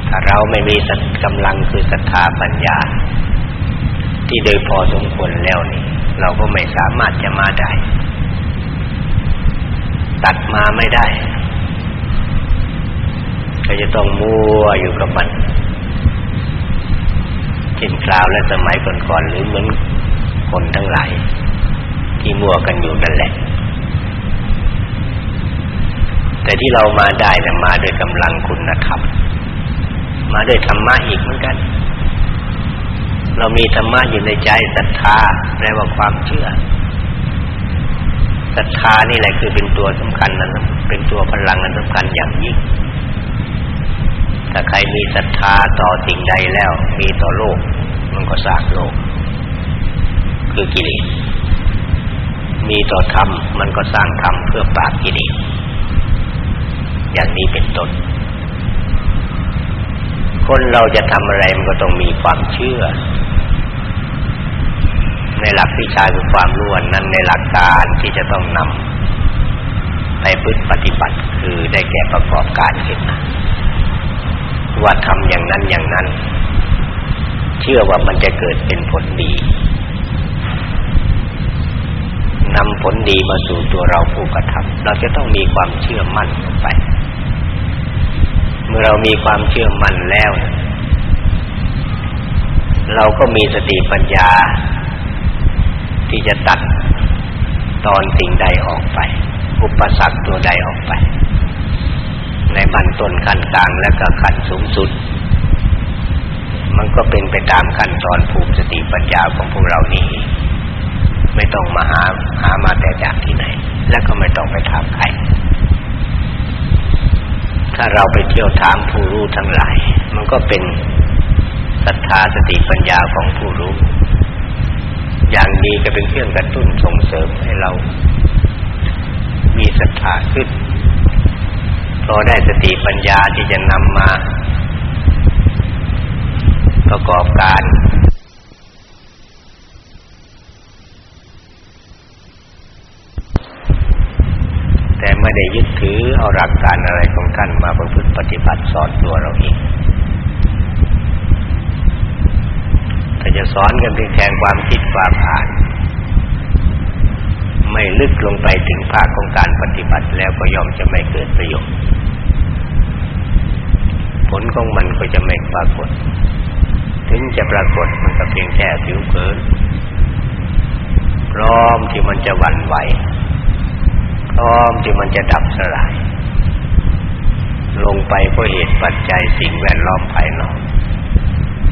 ถ้าเราไม่มีกำลังคือศรัทธาปัญญา ที่โดยพอสมควรแล้วนี่เราก็ไม่สามารถจะมาได้ ตัดมาไม่ได้ ก็จะต้องมัวอยู่กับมัน เช่นคราวและสมัยก่อนๆหรือเหมือนคนทั้งหลายที่มั่วกันอยู่นั่นแหละ แต่ที่เรามาได้นะมาด้วยกำลังคุณธรรมมาด้วยธรรมะอีกเหมือนกัน เรามีธรรมะอยู่ในใจศรัทธาแปลว่าความเชื่อศรัทธานี่แหละคือเป็นตัวสำคัญนั้นเป็นตัวพลังอันสำคัญอย่างยิ่ง ถ้าใครมีศรัทธาต่อสิ่งใดแล้ว มีต่อโลก มันก็สร้างโลก คือกิเลสมีต่อธรรมมันก็สร้างธรรมเพื่อปราบกิเลสอย่างนี้เป็นต้น คนเราจะทำอะไรมันก็ต้องมีความเชื่อ ในหลักวิชาคือความรู้นั้นในหลักการที่จะต้องนำไปพึ่ปฏิบัติคือได้แก่ประกอบการขึ้น ว่าทำอย่างนั้นอย่างนั้น เชื่อว่ามันจะเกิดเป็นผลดีนำผลดีมาสู่ตัวเราผู้กระทำเราจะต้องมีความเชื่อมั่นลงไป เมื่อเรามีความเชื่อมั่นแล้ว เราก็มีสติปัญญา ที่จะตัดตอนสิ่งใดออกไป อุปสรรคตัวใดออกไป ในบันต้นขั้นกลางและก็ขั้นสูงสุด มันก็เป็นไปตามขั้นตอนภูมิสติปัญญาของพวกเรานี่ไม่ต้องมาหาหามาแต่จากที่ไหน และก็ไม่ต้องไปถามใคร ถ้าเราไปเที่ยวถามผู้รู้ทั้งหลาย มันก็เป็นศรัทธาสติปัญญาของผู้รู้ อย่างดีก็เป็นเครื่องกระตุ้นส่งเสริมให้เรา มีศรัทธาขึ้น พอได้สติปัญญาที่จะนำมา ประกอบการแต่ไม่ได้ยึดถือเอาหลักการอะไรของท่านมาประพฤติปฏิบัติสอนตัวเราเองถ้าจะสอนกันเพียงแค่ความคิดความอ่าน ไม่ลึกลงไปถึงภาคของการปฏิบัติแล้วก็ย่อมจะไม่เกิดประโยชน์ ผลของมันก็จะไม่ปรากฏ ถึงจะปรากฏมันก็เพียงแค่ผิวเผินพร้อมที่มันจะหวั่นไหวพร้อมที่มันจะดับสลาย ลงไปเพราะเหตุปัจจัยสิ่งแวดล้อมภายนอก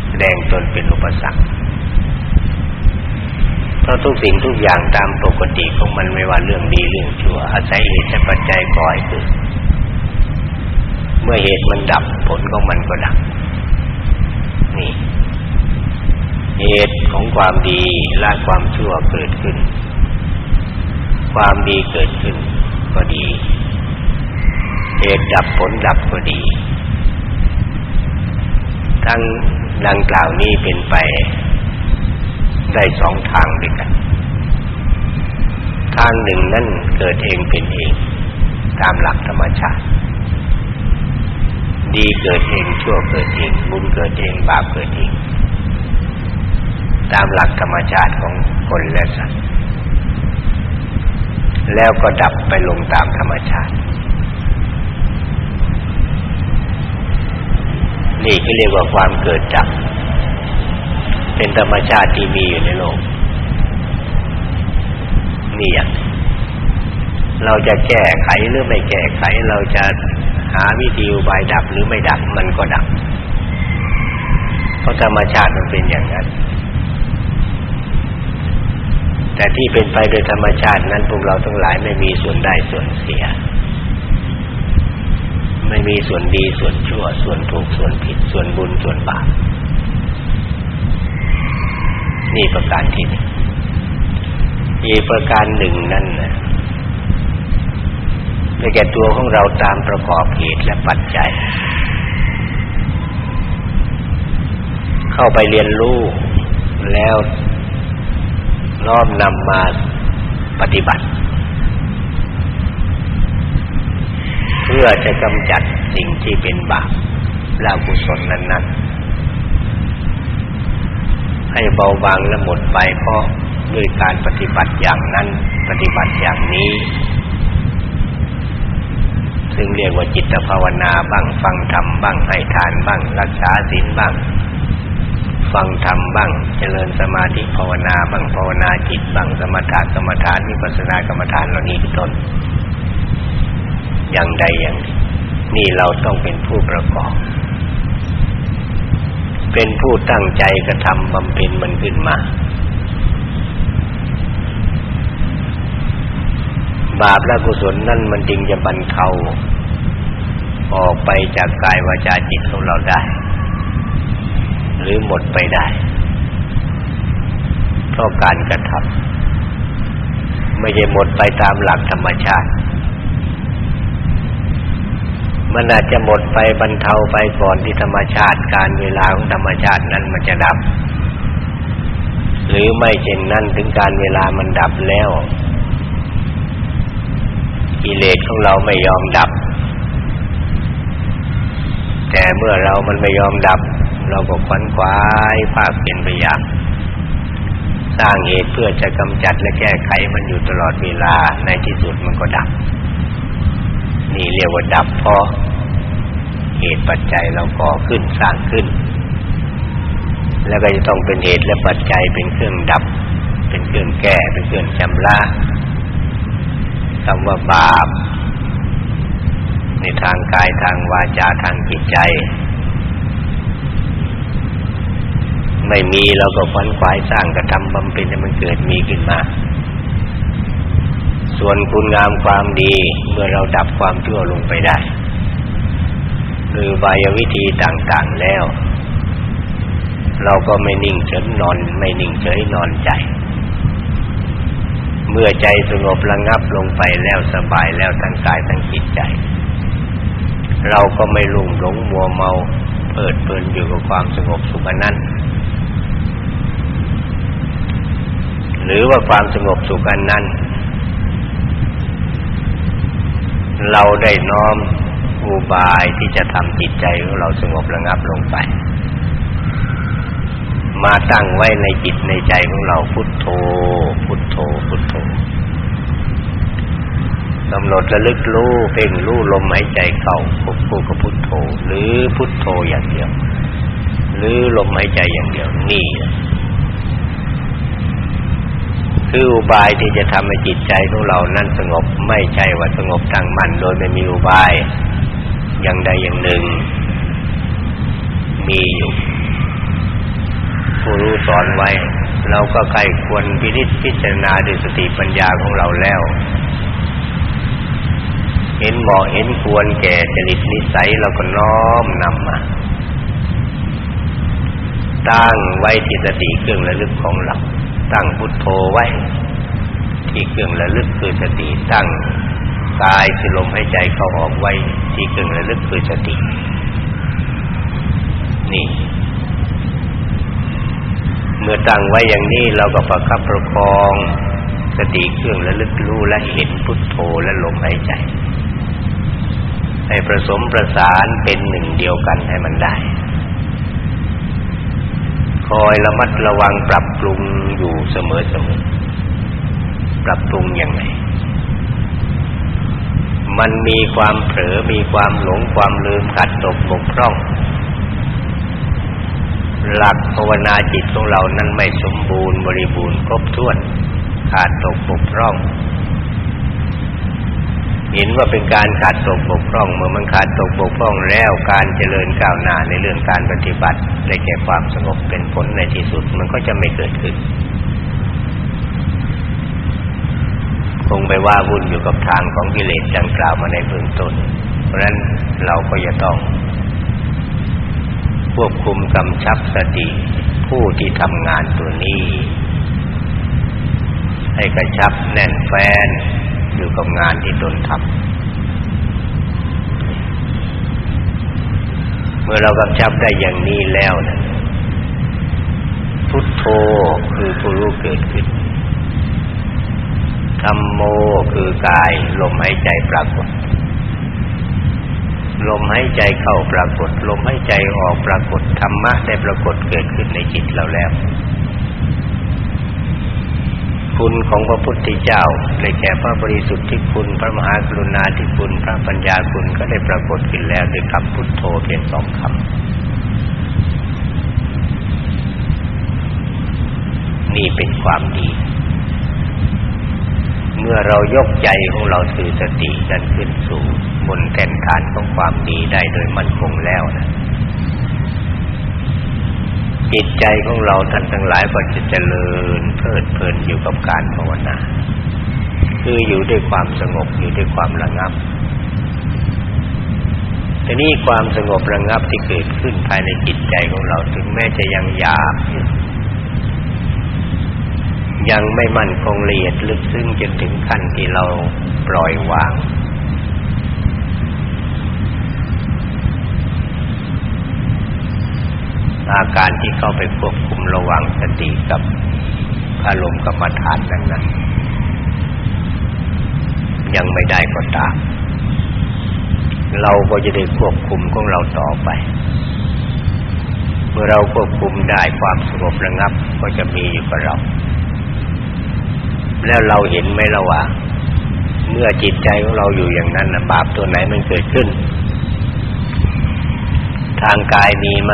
แสดงตนเป็นอุปสรรค เพราะทุกสิ่งทุกอย่างตามปกติของมันไม่ว่าเรื่องดีเรื่องชั่ว อาศัยเหตุปัจจัยก่อให้เกิดเมื่อเหตุมันดับผลของมันก็ดับ นี่ เหตุของความดีละความชั่วเกิดขึ้น ความดีเกิดขึ้นก็ดี เหตุดับผลดับก็ดี ทั้งดังกล่าวนี้เป็นไป ได้สองทางด้วยกัน ทางหนึ่งนั่นเกิดเองเป็นเอง ตามหลักธรรมชาติ ดีเกิดเองชั่วเกิดเองบุญเกิดเองบาปเกิดเอง ตามหลักธรรมชาติของคนและสัตว์ แล้วก็ดับไปลงตามธรรมชาติ นี่ก็เรียกว่าความเกิดดับ เป็นธรรมชาติที่มีอยู่ในโลกนี่อย่างเราจะแก้ไขหรือไม่แก้ไข เราจะหาวิธีอุบายดับหรือไม่ดับมันก็ดับ เพราะธรรมชาติมันเป็นอย่างนั้น แต่ที่เป็นไปโดยธรรมชาตินั้นพวกเราทั้งหลายไม่มีส่วนได้ส่วนเสีย ไม่มีส่วนดีส่วนชั่ว ส่วนถูกส่วนผิด ส่วนบุญส่วนบาป นี่ประการที่หนึ่งอีกประการหนึ่งนั่นนะได้แก่ตัวของเราตามประกอบเหตุและปัจจัย เข้าไปเรียนรู้แล้วน้อมนำมาปฏิบัติ เพื่อจะกำจัดสิ่งที่เป็นบาปและกุศลนั้นๆ ให้เบาบางและหมดไปเพราะด้วยการปฏิบัติอย่างนั้นปฏิบัติอย่างนี้ ซึ่งเรียกว่าจิตภาวนาบ้างฟังธรรมบ้างให้ทานบ้าง รักษาศีลบ้าง ฟังธรรมบ้าง เจริญสมาธิภาวนาบ้างภาวนาจิตบ้างสมถะกรรมฐานวิปัสสนากรรมฐานเหล่านี้เป็นต้นอย่างใดอย่างนี่เราต้องเป็นผู้ประกอบ เป็นผู้ตั้งใจกระทำบำเพ็ญมันขึ้นมา บาปและกุศลนั่นมันจึงจะบรรเทาออกไปจากกายวาจาจิตของเราได้ หรือหมดไปได้เพราะการกระทำไม่ใช่หมดไปตามหลักธรรมชาติ มันอาจจะหมดไปบรรเทาไปก่อนที่ธรรมชาติการเวลาของธรรมชาตินั้นมันจะดับ หรือไม่เช่นนั้นถึงการเวลามันดับแล้ว กิเลสของเราไม่ยอมดับ แต่เมื่อเรามันไม่ยอมดับ เราก็ขวัญขวายภาคเป็นพยายามสร้างเหตุเพื่อจะกำจัดและแก้ไขมันอยู่ตลอดเวลาในที่สุดมันก็ดับ นี่เรียกว่าดับเพราะเหตุปัจจัยเราก่อขึ้นสร้างขึ้น แล้วก็จะต้องเป็นเหตุและปัจจัยเป็นเครื่องดับ เป็นเครื่องแก้เป็นเครื่องชำระคำว่าบาป ในทางกายทางวาจาทางจิตใจ ไม่มีเราก็ฟันควายสร้างกระทำบำเพ็ญให้มันเกิดมีขึ้นมา ส่วนคุณงามความดีเมื่อเราดับความชั่วลงไปได้หรือบายวิธีต่างๆแล้ว เราก็ไม่นิ่งเฉยนอน ไม่นิ่งเฉยนอนใจ เมื่อใจสงบระงับลงไปแล้วสบายแล้วทั้งกายทั้งจิตใจ เราก็ไม่ลุ่มหลงมัวเมาเพลิดเพลินอยู่กับความสงบสุขนั้นหรือว่าความสงบสุขนั้น เราได้น้อมอุบายที่จะทำจิตใจของเราสงบระงับลงไป มาตั้งไว้ในจิตในใจของเราพุทโธ พุทโธ พุทโธกำหนดระลึกรู้เพ่งรู้ลมหายใจเข้าควบคู่กับพุทโธ หรือพุทโธอย่างเดียว หรือลมหายใจอย่างเดียวนี่ คืออุบายที่จะทำให้จิตใจของเรานั้นสงบไม่ใช่ว่าสงบตั้งมั่นโดยไม่มีอุบายอย่างใดอย่างหนึ่ง มีอยู่ผู้รู้สอนไว้ เราก็ใครควรพิจิตพิจารณาด้วยสติปัญญาของเราแล้ว เห็นเหมาะเห็นควรแก่จริตนิสัยเราก็น้อมนำมาตั้งไว้ที่สติเครื่องระลึกของเรา ตั้งพุทโธไว้ ที่เครื่องระลึกคือสติตั้งกายคือลมหายใจเข้าออกไว้ ที่เครื่องระลึกคือสติ นี่ เมื่อตั้งไว้อย่างนี้เราก็ประคับประคองสติเครื่องระลึกรู้และเห็นพุทโธและลมหายใจ ให้ผสมประสานเป็นหนึ่งเดียวกันให้มันได้ คอยระมัดระวังปรับปรุงอยู่เสมอเสมอปรับปรุงยังไงมันมีความเผลอมีความหลงความลืมขาดตกบกพร่อง หลักภาวนาจิตของเรานั้นไม่สมบูรณ์บริบูรณ์ครบถ้วน ขาดตกบกพร่อง เห็นว่าเป็นการขาดตกบกพร่อง เมื่อมันขาดตกบกพร่องแล้วการเจริญก้าวหน้าในเรื่องการปฏิบัติได้แก่ความสงบเป็นผลในที่สุดมันก็จะไม่เกิดขึ้น คงไปว่าวุ่นอยู่กับทางของกิเลสดังกล่าวมาในเบื้องต้น เพราะฉะนั้นเราก็จะต้องควบคุมกำชับสติผู้ที่ทำงานตัวนี้ ให้กระชับแน่นแฟ้น อยู่กับงานที่ตนทำเมื่อเรากำชับได้อย่างนี้แล้วนะพุทโธคือผู้รู้เกิดขึ้นธรรมโมคือกายลมหายใจปรากฏ ลมหายใจเข้าปรากฏ ลมหายใจออกปรากฏธรรมะได้ปรากฏเกิดขึ้นในจิตเราแล้ว คุณของพระพุทธเจ้าได้แก่พระบริสุทธิ์ที่คุณพระมหากรุณาธิคุณพระปัญญาคุณก็ได้ปรากฏขึ้นแล้วด้วยคำพุทโธเพียงสองคำนี่เป็นความดี เมื่อเรายกใจของเราถือสติดันขึ้นสู่บนแก่นฐานของความดีได้โดยมั่นคงแล้วนะ จิตใจของเราท่านทั้งหลายก็จะเจริญเพลิดเพลินอยู่กับการภาวนา คืออยู่ด้วยความสงบอยู่ด้วยความระงับแต่นี่ความสงบระงับที่เกิดขึ้นภายในจิตใจของเราถึงแม้จะยังหยาบอยู่ยังไม่มั่นคงละเอียดลึกซึ้งจนถึงขั้นที่เราปล่อยวาง อาการที่เข้าไปควบคุมระวังสติกับอารมณ์กรรมฐานนั้นนั้นยังไม่ได้ก็ตามเราก็จะได้ควบคุมของเราต่อไป เมื่อเราควบคุมได้ความสงบระงับก็จะมีอยู่กับเรา แล้วเราเห็นไหมเราว่า เมื่อจิตใจของเราอยู่อย่างนั้นนะบาปตัวไหนมันเกิดขึ้น ทางกายมีไหม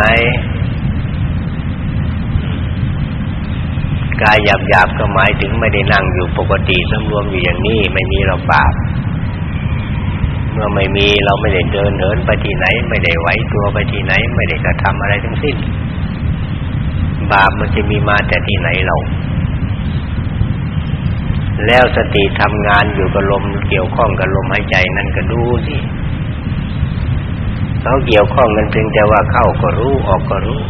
กายหยาบๆก็หมายถึงไม่ได้นั่งอยู่ปกติสำรวมอยู่อย่างนี้ไม่มีเราบาปเมื่อไม่มีเราไม่ได้เดินเหินไปที่ไหน ไม่ได้ไหวตัวไปที่ไหน ไม่ได้กระทำอะไรทั้งสิ้น บาปมันจะมีมาแต่ที่ไหนเรา แล้วสติทำงานอยู่กับลมเกี่ยวข้องกับลมหายใจนั่นก็ดูสิเขาเกี่ยวข้องกันเพียงแต่ว่าเข้าก็รู้ออกก็รู้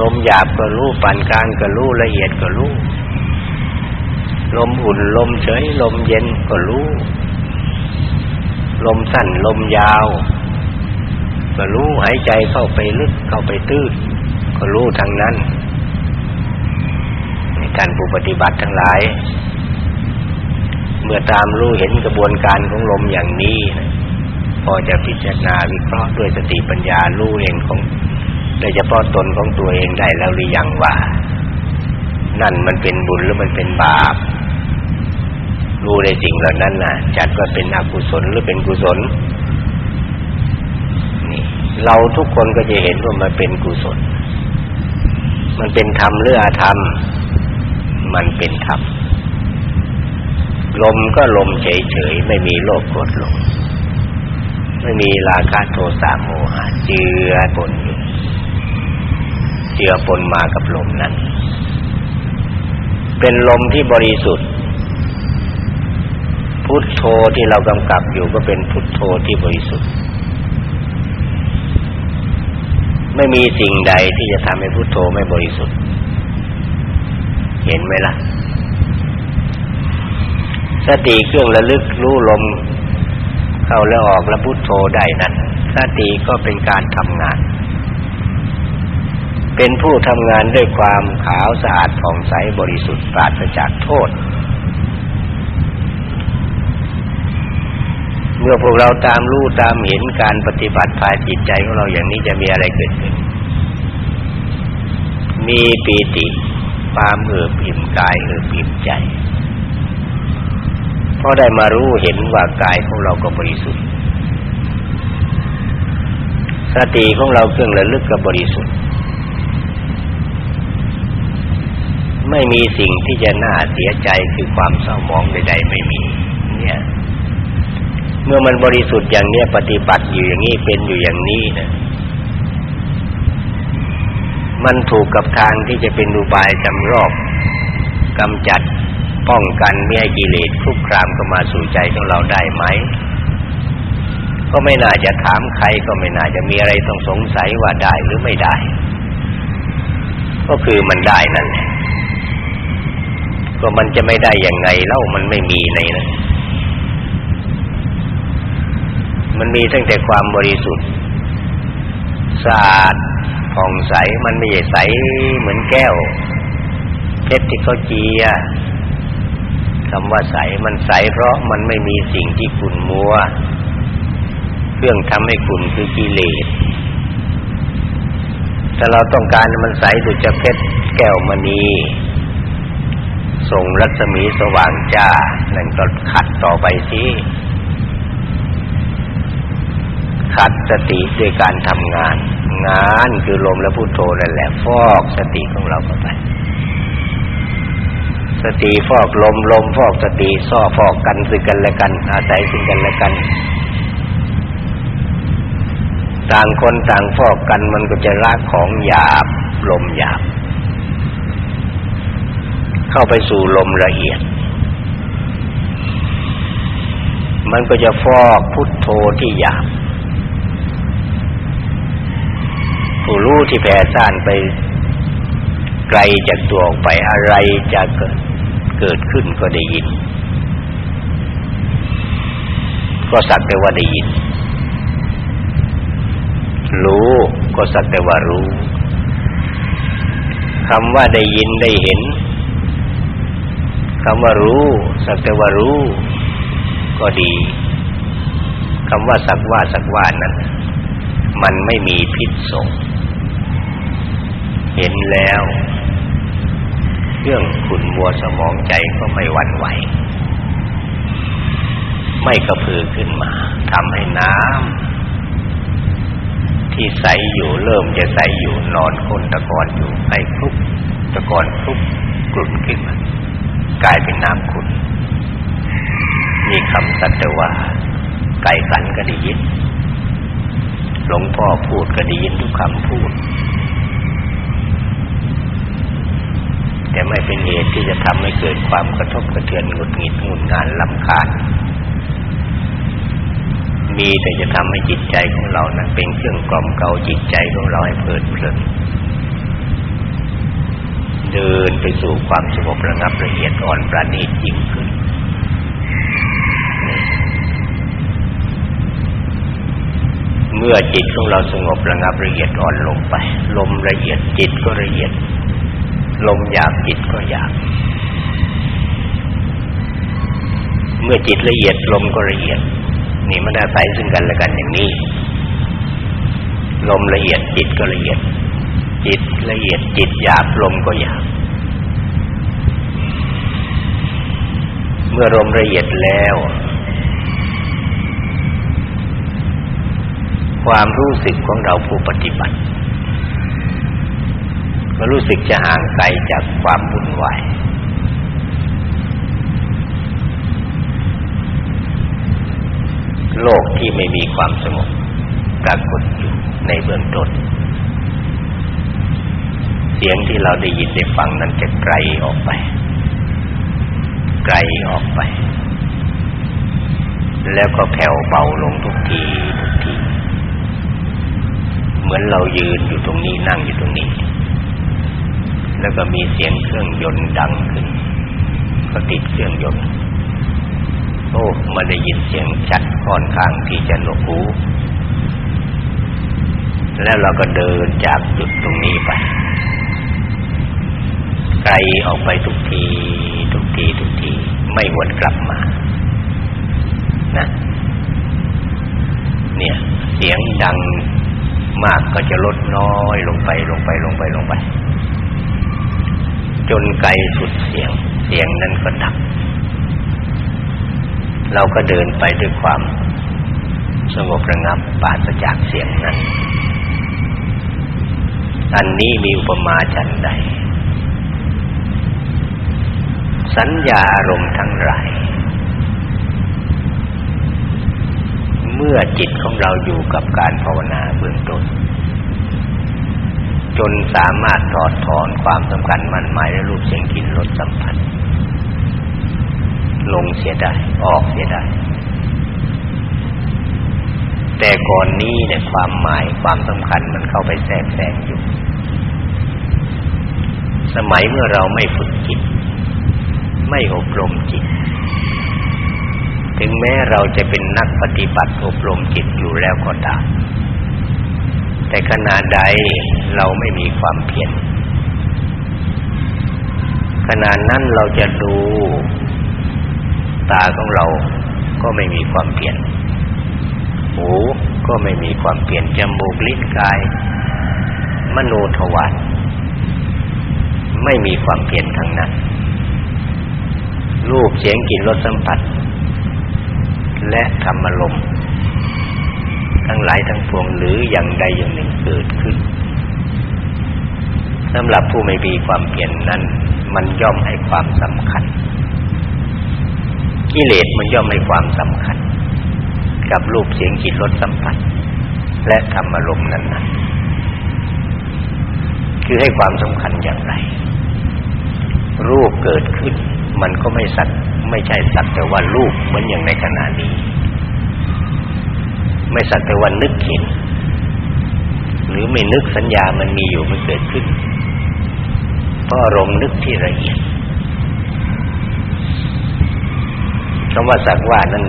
ลมหยาบก็รู้ปานกลางก็รู้ละเอียดก็รู้ ลมอุ่นลมเฉยลมเย็นก็รู้ ลมสั้นลมยาว ก็รู้หายใจเข้าไปลึกเข้าไปตื้นก็รู้ทางนั้นในการผู้ปฏิบัติทั้งหลาย เมื่อตามรู้เห็นกระบวนการของลมอย่างนี้พอจะพิจารณาวิเคราะห์ด้วยสติปัญญารู้เองของ โดยเฉพาะตนของตัวเองได้แล้วหรือยังว่า นั่นมันเป็นบุญหรือมันเป็นบาป รู้ในสิ่งเหล่านั้นน่ะ จัดว่าเป็นอกุศลหรือเป็นกุศลนี่เราทุกคนก็จะเห็นว่ามันเป็นกุศล มันเป็นธรรมหรืออาธรรม มันเป็นธรรมลมก็ลมเฉยๆ ไม่มีโลภโกรธหลงไม่มีราคะโทสะโมหะเจือปนอยู่ เจือปนมากับลมนั้น เป็นลมที่บริสุทธิ์ พุทโธที่เรากำกับอยู่ก็เป็นพุทโธที่บริสุทธิ์ ไม่มีสิ่งใดที่จะทำให้พุทโธไม่บริสุทธิ์ เห็นไหมล่ะ สติเครื่องระลึกรู้ลมเข้าแล้วออกแล้วพุทโธได้นั้นสติก็เป็นการทำงาน เป็นผู้ทำงานด้วยความขาวสะอาดผ่องใสบริสุทธิ์ปราศจากโทษ เมื่อพวกเราตามรู้ตามเห็นการปฏิบัติภายจิตใจของเราอย่างนี้จะมีอะไรเกิดขึ้น มีปีติความเอือบอิ่มกายเอือบอิ่มใจเพราะได้มารู้เห็นว่ากายของเราก็บริสุทธิ์สติของเราเครื่องระลึกก็บริสุทธิ์ ไม่มีสิ่งที่จะน่าเสียใจคือความเศร้าหมองใดๆไม่มี เนี่ย เมื่อมันบริสุทธิ์อย่างเนี้ยปฏิบัติอยู่อย่างนี้เป็นอยู่อย่างนี้นะมันถูกกับทางที่จะเป็นอุบายจำรอบกำจัดป้องกันไม่ให้กิเลสคุกคามเข้ามาสู่ใจของเราได้ไหม ก็ไม่น่าจะถามใครก็ไม่น่าจะมีอะไรต้องสงสัยว่าได้หรือไม่ได้ ก็คือมันได้นั่นแหละ ก็มันจะไม่ได้อย่างไงเล่ามันไม่มีในนั้นมันมีตั้งแต่ความบริสุทธิ์สะอาดผ่องใสมันไม่ใช่ใสเหมือนแก้วเพชรที่เขาเจียคำว่าใสมันใสเพราะมันไม่มีสิ่งที่ขุ่นมัว เครื่องทำให้ขุ่นคือกิเลสถ้าเราต้องการมันใสดุจเพชรแก้วมณี ส่งรัศมีสว่างจ้า นั่นก็ขัดต่อไปสิขัดสติด้วยการทำงาน งานคือลมและพุโทโธนั่นแหละ ฟอกสติของเราเข้าไป สติฟอกลมลมฟอกสติซ้อฟอกกันซึ่งกันและกัน อาศัยซึ่งกันและกัน ต่างคนต่างฟอกกันมันก็จะลากของหยาบลมหยาบ เข้าไปสู่ลมละเอียด มันก็จะฟอกพุทโธที่หยาบผู้รู้ที่แผ่ซ่านไปไกลจากตัวออกไปอะไรจะเกิดเกิดขึ้นก็ได้ยิน ก็สักแต่ว่าได้ยิน รู้ก็สักแต่ว่ารู้คำว่าได้ยินได้เห็น คำว่ารู้สักแต่ว่ารู้ ก็ดีคำว่าสักว่าสักว่านั้นมันไม่มีพิษสงเห็นแล้วเรื่องขุนมัวสมองใจก็ไม่หวั่นไหว ไม่กระพือขึ้นมาทำให้น้ำที่ใสอยู่เริ่มจะใสอยู่นอนคนตะกอนอยู่ให้คลุกตะกอนคลุกกลุ่นขึ้นมา กลายเป็นน้ำขุ่นมีคำสัตว์ว่าไก่ขันก็ได้ยินหลวงพ่อพูดก็ได้ยินทุกคำพูด แต่ไม่เป็นเหตุที่จะทำให้เกิดความกระทบกระเทือนหงุดหงิดงุนงานลำคาญมีแต่จะทำให้จิตใจของเรานั้นเป็นเครื่องกล่อมเกลาจิตใจของเราให้เพลิดเพลิน เดินไปสู่ความสงบระงับละเอียดอ่อนประณีตยิ่งขึ้น เมื่อจิตของเราสงบระงับละเอียดอ่อนลงไป ลมละเอียดจิตก็ละเอียด ลมหยาบจิตก็หยาบเมื่อจิตละเอียดลมก็ละเอียด นี่มันอาศัยซึ่งกันและกันอย่างนี้ ลมละเอียดจิตก็ละเอียด จิตละเอียดจิตหยาบลมก็หยาบเมื่อลมละเอียดแล้ว ความรู้สึกของเราผู้ปฏิบัติก็รู้สึกจะห่างไกลจากความวุ่นวายโลกที่ไม่มีความสงบปรากฏอยู่ในเบื้องต้น เสียงที่เราได้ยินได้ฟังนั้นจะไกลออกไป ไกลออกไป แล้วก็แผ่วเบาลงทุกทีทุกที เหมือนเรายืนอยู่ตรงนี้นั่งอยู่ตรงนี้ แล้วก็มีเสียงเครื่องยนต์ดังขึ้น ก็ติดเครื่องยนต์โอ้มาได้ยินเสียงชัดค่อนข้างที่จะหนวกหูแล้วเราก็เดินจากจุดตรงนี้ไป ไกลออกไปทุกที ทุกทีทุกที ไม่วนกลับมานะเนี่ย เสียงดังมากก็จะลดน้อยลงไปลงไปลงไปลงไป จนไกลสุดเสียง เสียงนั้นก็ดับเราก็เดินไปด้วยความสงบระงับปราศจากเสียงนั้น อันนี้มีอุปมาฉันใด สัญญาอารมณ์ทั้งหลาย เมื่อจิตของเราอยู่กับการภาวนาเบื้องต้น จนสามารถถอดถอนความสำคัญมันหมายในรูปเสียงกลิ่นรสสัมผัส ลงเสียได้ออกเสียได้แต่ก่อนนี้เนี่ยความหมายความสำคัญมันเข้าไปแทรกแซงอยู่ สมัยเมื่อเราไม่ฝึกจิต ไม่อบรมจิต ถึงแม้เราจะเป็นนักปฏิบัติอบรมจิตอยู่แล้วก็ตามแต่ขณะใดเราไม่มีความเพียรขณะนั้นเราจะดู ตาของเราก็ไม่มีความเปลี่ยนหูก็ไม่มีความเปลี่ยนจมูกลิ้นกาย มโนทวารไม่มีความเปลี่ยนทั้งนั้น รูปเสียงกลิ่นรสสัมผัส และธรรมลมทั้งหลายทั้งปวงหรืออย่างใดอย่างหนึ่งเกิดขึ้นสำหรับผู้ไม่มีความเปลี่ยนนั้น มันย่อมให้ความสำคัญ กิเลสมันย่อมให้ความสำคัญ กับรูปเสียงกลิ่นรสสัมผัส และธรรมารมณ์นั้นคือให้ความสำคัญอย่างไร รูปเกิดขึ้น มันก็ไม่สัตไม่ใช่สัตแต่ว่ารูปเหมือนอย่างในขณะนี้ ไม่สัตแต่ว่านึกเห็น หรือไม่นึกสัญญามันมีอยู่มันเกิดขึ้นเพราะอารมณ์นึกที่ละเอียดคำว่าสักว่านั้น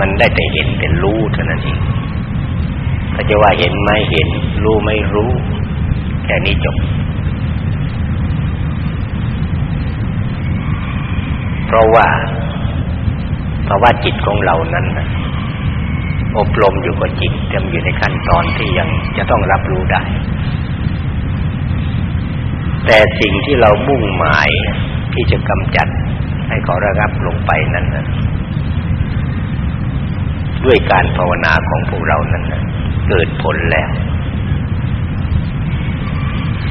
มันได้แต่เห็นแต่รู้เท่านั้นเองถ้าจะว่าเห็นไม่เห็น รู้ไม่รู้ แค่นี้จบ เพราะว่าเพราะว่าจิตของเรานั้นอบรมอยู่กับจิตจำอยู่ในขั้นตอนที่ยังจะต้องรับรู้ได้ แต่สิ่งที่เรามุ่งหมายที่จะกำจัดให้เขาระงับลงไปนั้นนะด้วยการภาวนาของพวกเรานั้นนะเกิดผลแล้ว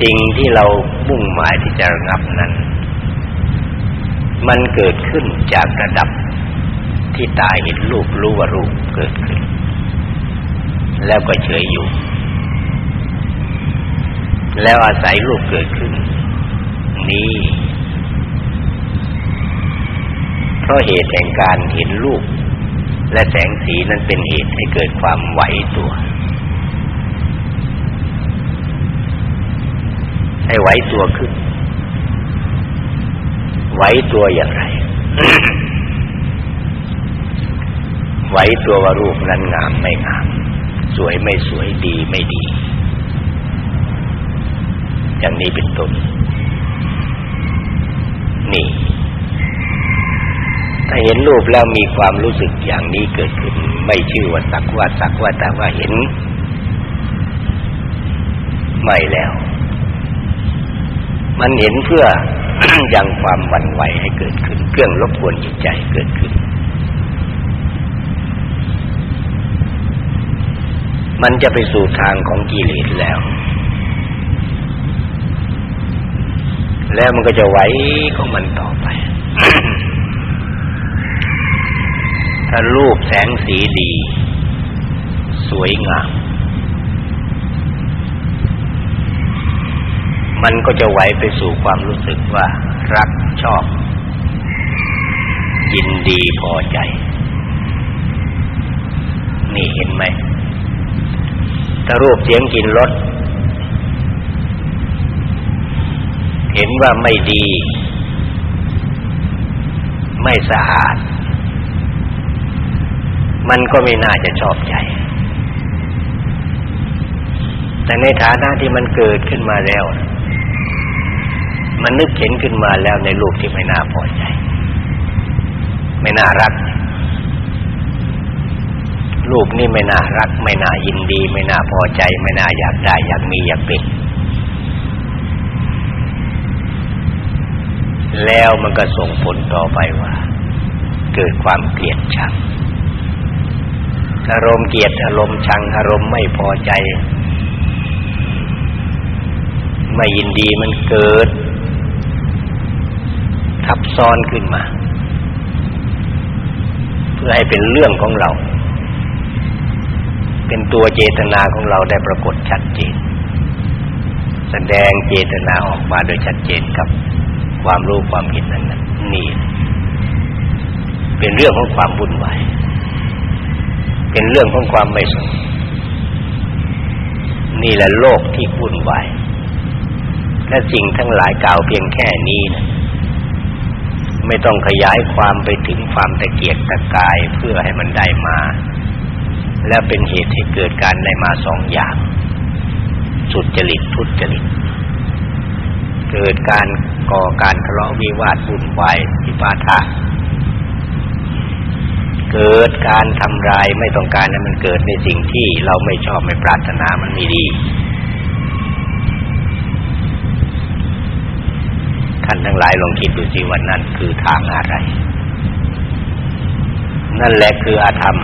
สิ่งที่เรามุ่งหมายที่จะระงับนั้น มันเกิดขึ้นจากระดับที่ตาเห็นรูปรู้ว่ารูปเกิดขึ้น แล้วก็เฉยอยู่ แล้วอาศัยรูปเกิดขึ้น นี้เพราะเหตุแห่งการเห็นรูป และแสงสีนั้นเป็นเหตุให้เกิดความไหวตัวให้ไหวตัวขึ้น ไหวตัวอย่างไร ไหวตัวว่ารูปนั้นงามไม่งาม สวยไม่สวยดีไม่ดี อย่างนี้เป็นต้นนี่ ถ้าเห็นรูปแล้วมีความรู้สึกอย่างนี้เกิดขึ้น ไม่ชื่อว่าสักว่าสักว่าแต่ว่าเห็น ไม่แล้ว มันเห็นเพื่อ ยังความหวั่นไหวให้เกิดขึ้น เครื่องรบกวนจิตใจเกิดขึ้น มันจะไปสู่ทางของกิเลสแล้ว แล้วมันก็จะไหวของมันต่อไป ถ้ารูปแสงสีดี สวยงาม มันก็จะไหวไปสู่ความรู้สึกว่ารักชอบ ยินดีพอใจ นี่เห็นไหมถ้ารูปเสียงกลิ่นรสเห็นว่าไม่ดี ไม่สะอาด มันก็ไม่น่าจะชอบใจ แต่ในฐานะที่มันเกิดขึ้นมาแล้ว มันนึกเห็นขึ้นมาแล้วในรูปที่ไม่น่าพอใจ ไม่น่ารัก รูปนี่ไม่น่ารัก ไม่น่ายินดี ไม่น่าพอใจ ไม่น่าอยากได้ อยากมีอยากเป็นแล้วมันก็ส่งผลต่อไปว่า เกิดความเกลียดชังอารมณ์เกลียดอารมณ์ชังอารมณ์ไม่พอใจ ไม่ยินดีมันเกิดับซ้อนขึ้นมา เพื่อให้เป็นเรื่องของเรา เป็นตัวเจตนาของเราได้ปรากฏชัดเจน แสดงเจตนาออกมาโดยชัดเจนครับความรู้ความคิดนั้นนี่ เป็นเรื่องของความวุ่นวายเป็นเรื่องของความไม่สงบนี่แหละโลกที่วุ่นวายและสิ่งทั้งหลายกล่าวเพียงแค่นี้นะ ไม่ต้องขยายความไปถึงความตะเกียกตะกายเพื่อให้มันได้มา แล้วเป็นเหตุให้เกิดการได้มาสองอย่าง สุดจริตทุจริต เกิดการก่อการทะเลาะวิวาทวุ่นวายพิพาทะเกิดการทำลายไม่ต้องการให้มันเกิดในสิ่งที่เราไม่ชอบไม่ปรารถนามันไม่ดี ท่านทั้งหลายลองคิดดูสิวันนั้นคือทางอะไร นั่นแหละคืออาธรรม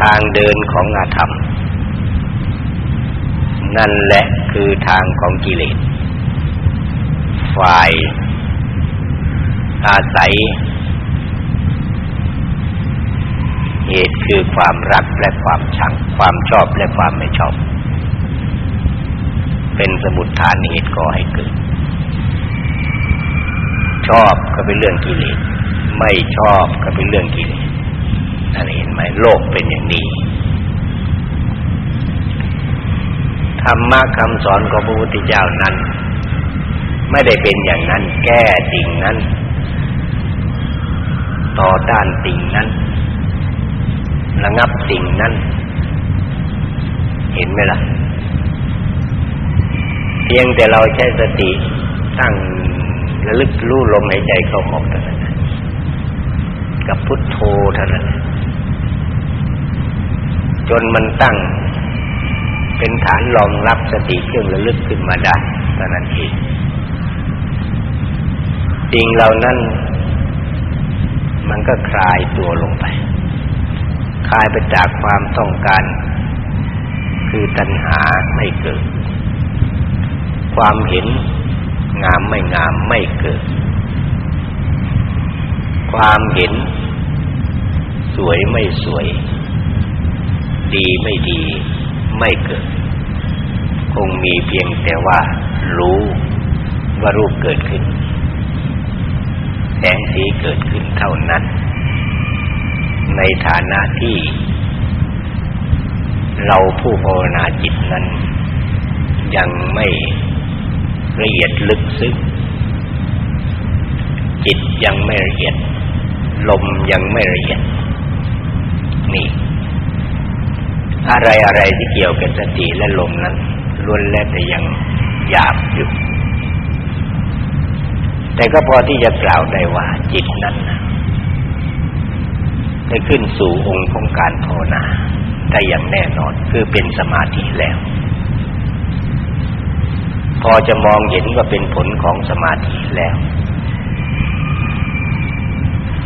ทางเดินของอาธรรม นั่นแหละคือทางของกิเลส ฝ่าย อาศัย เหตุคือความรักและความชัง ความชอบและความไม่ชอบ เป็นสมุดฐานเหตุก่อให้เกิด ชอบก็เป็นเรื่องกิเลสไม่ชอบก็เป็นเรื่องกิเลสนั่นเห็นไหมโลกเป็นอย่างนี้ธรรมะคำสอนของพระพุทธเจ้านั้น ไม่ได้เป็นอย่างนั้น แก้สิ่งนั้น ต่อต้านสิ่งนั้น ระงับสิ่งนั้น เห็นไหมล่ะ พียงแต่เราใช้สติตั้งระลึกรู้ลมหายใจเข้าออกเท่านั้นกับพุทโธเท่านั้นจนมันตั้ง เป็นฐานรองรับสติเครื่องระลึกขึ้นมาได้เท่านั้นเองสิ่งเหล่านั้น มันก็คลายตัวลงไป คลายไปจากความต้องการ คือตัณหาไม่เกิด ความเห็นงามไม่งามไม่เกิด ความเห็น สวยไม่สวย ดีไม่ดีไม่เกิด คงมีเพียงแต่ว่า รู้ว่ารูปเกิดขึ้น แสงสีเกิดขึ้นเท่านั้น ในฐานะที่ เราผู้ภาวนาจิตนั้นยังไม่ ละเอียดลึกซึ้งจิตยังไม่ละเอียด ลมยังไม่ละเอียด นี่ อะไรอะไรที่เกี่ยวกับสติและลมนั้นล้วนแล้วแต่ยังหยาบอยู่แต่ก็พอที่จะกล่าวได้ว่าจิตนั้นได้ขึ้นสู่องค์ของการภาวนาได้อย่างแน่นอนคือเป็นสมาธิแล้ว พอจะมองเห็นว่าเป็นผลของสมาธิแล้ว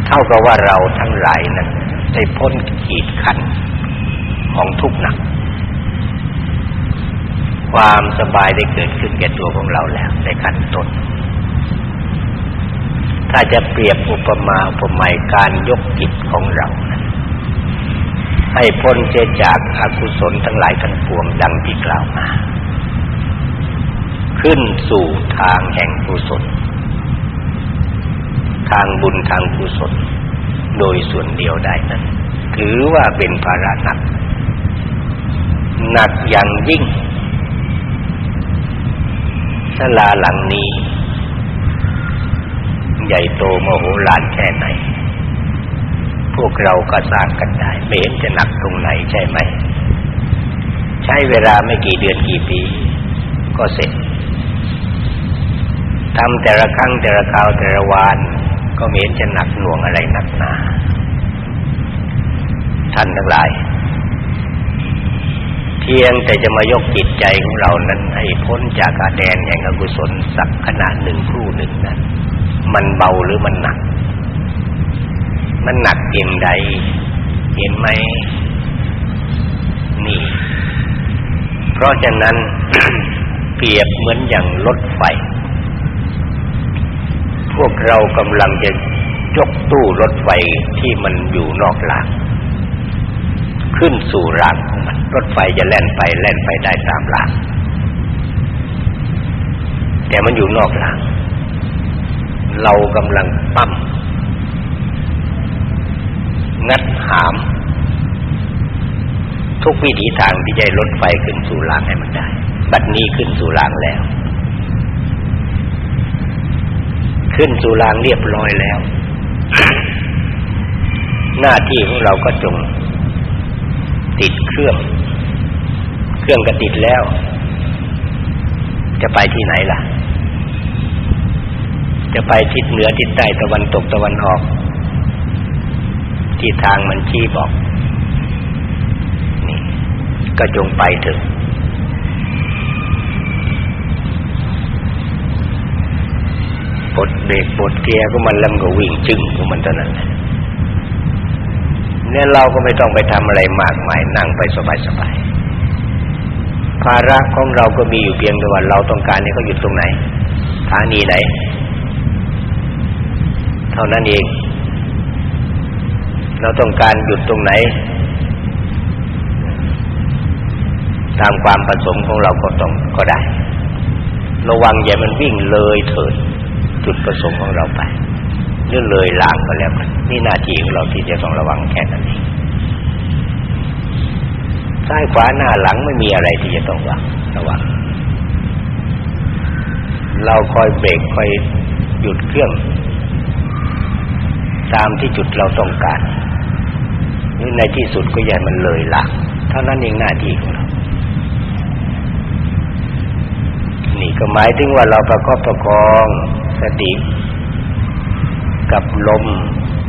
เท่ากับว่าเราทั้งหลายนั้นได้พ้นขีดขันของทุกข์หนัก ความสบายได้เกิดขึ้นแก่ตัวของเราแล้วในขั้นต้นถ้าจะเปรียบอุปมาอุปไมยการยกจิตของเรานั้นให้พ้นเจจากอากุศลทั้งหลายทั้งปวงดังที่กล่าวมา ขึ้นสู่ทางแห่งกุศล ทางบุญทางกุศล โดยส่วนเดียวได้นั้น ถือว่าเป็นภาระหนัก หนักอย่างยิ่งศาลาหลังนี้ ใหญ่โตมโหฬารแค่ไหน พวกเราก็สร้างกันได้ไม่เห็นจะหนักตรงไหนใช่ไหม ใช้เวลาไม่กี่เดือนกี่ปี ก็เสร็จ ทำแต่ละครั้งแต่ละคราวแต่ละวานก็ไม่เห็นจะหนักหน่วงอะไรหนักหนาท่านทั้งหลาย เพียงแต่จะมายกจิตใจของเรานั้น ให้พ้นจากอาแดนแห่งอกุศลสักขณะหนึ่งครู่หนึ่งนั้น มันเบาหรือมันหนัก มันหนักเพียงใด เห็นไหมนี่ เพราะฉะนั้น เปรียบเหมือนอย่างรถไฟ พวกเรากำลังจะยกตู้รถไฟที่มันอยู่นอกราง ขึ้นสู่รางของมัน รถไฟจะแล่นไปแล่นไปได้ตามราง แต่มันอยู่นอกราง เรากำลังปั้มงัดหาม ทุกวิถีทางที่จะรถไฟขึ้นสู่รางให้มันได้ บัดนี้ขึ้นสู่รางแล้ว ขึ้นสู่รางเรียบร้อยแล้ว หน้าที่ของเราก็จง ติดเครื่อง เครื่องก็ติดแล้ว จะไปที่ไหนล่ะ จะไปทิศเหนือทิศใต้ตะวันตกตะวันออก ที่ทางมันชี้บอก นี่ ก็จงไปเถอะ ปลดเบรกปลดเกียร์ก็มันแล้วมันก็วิ่งจึ้งของมันเท่านั้นเนี่ยเราก็ไม่ต้องไปทำอะไรมากมายนั่งไปสบายๆภาระของเราก็มีอยู่เพียงแต่ว่าเราต้องการให้เขาหยุดตรงไหนสถานีไหน เท่านั้นเอง เราต้องการหยุดตรงไหน ตามความประสงค์ของเราก็ต้องก็ได้ ระวังอย่ามันวิ่งเลยเถิด จุดประสงค์ของเราไปหรือเลยลางก็แล้วกันนี่หน้าที่ของเราที่จะต้องระวังแค่นั้นเองซ้ายขวาหน้าหลังไม่มีอะไรที่จะต้องระวังระวังเราคอยเบรกคอยหยุดเครื่อง ตามที่จุดเราต้องการนี่ในที่สุดก็อย่ามันเลยหลักเท่านั้นเองหน้าที่ของเรา นี่ก็หมายถึงว่าเราประกอบประคองสติ กับลม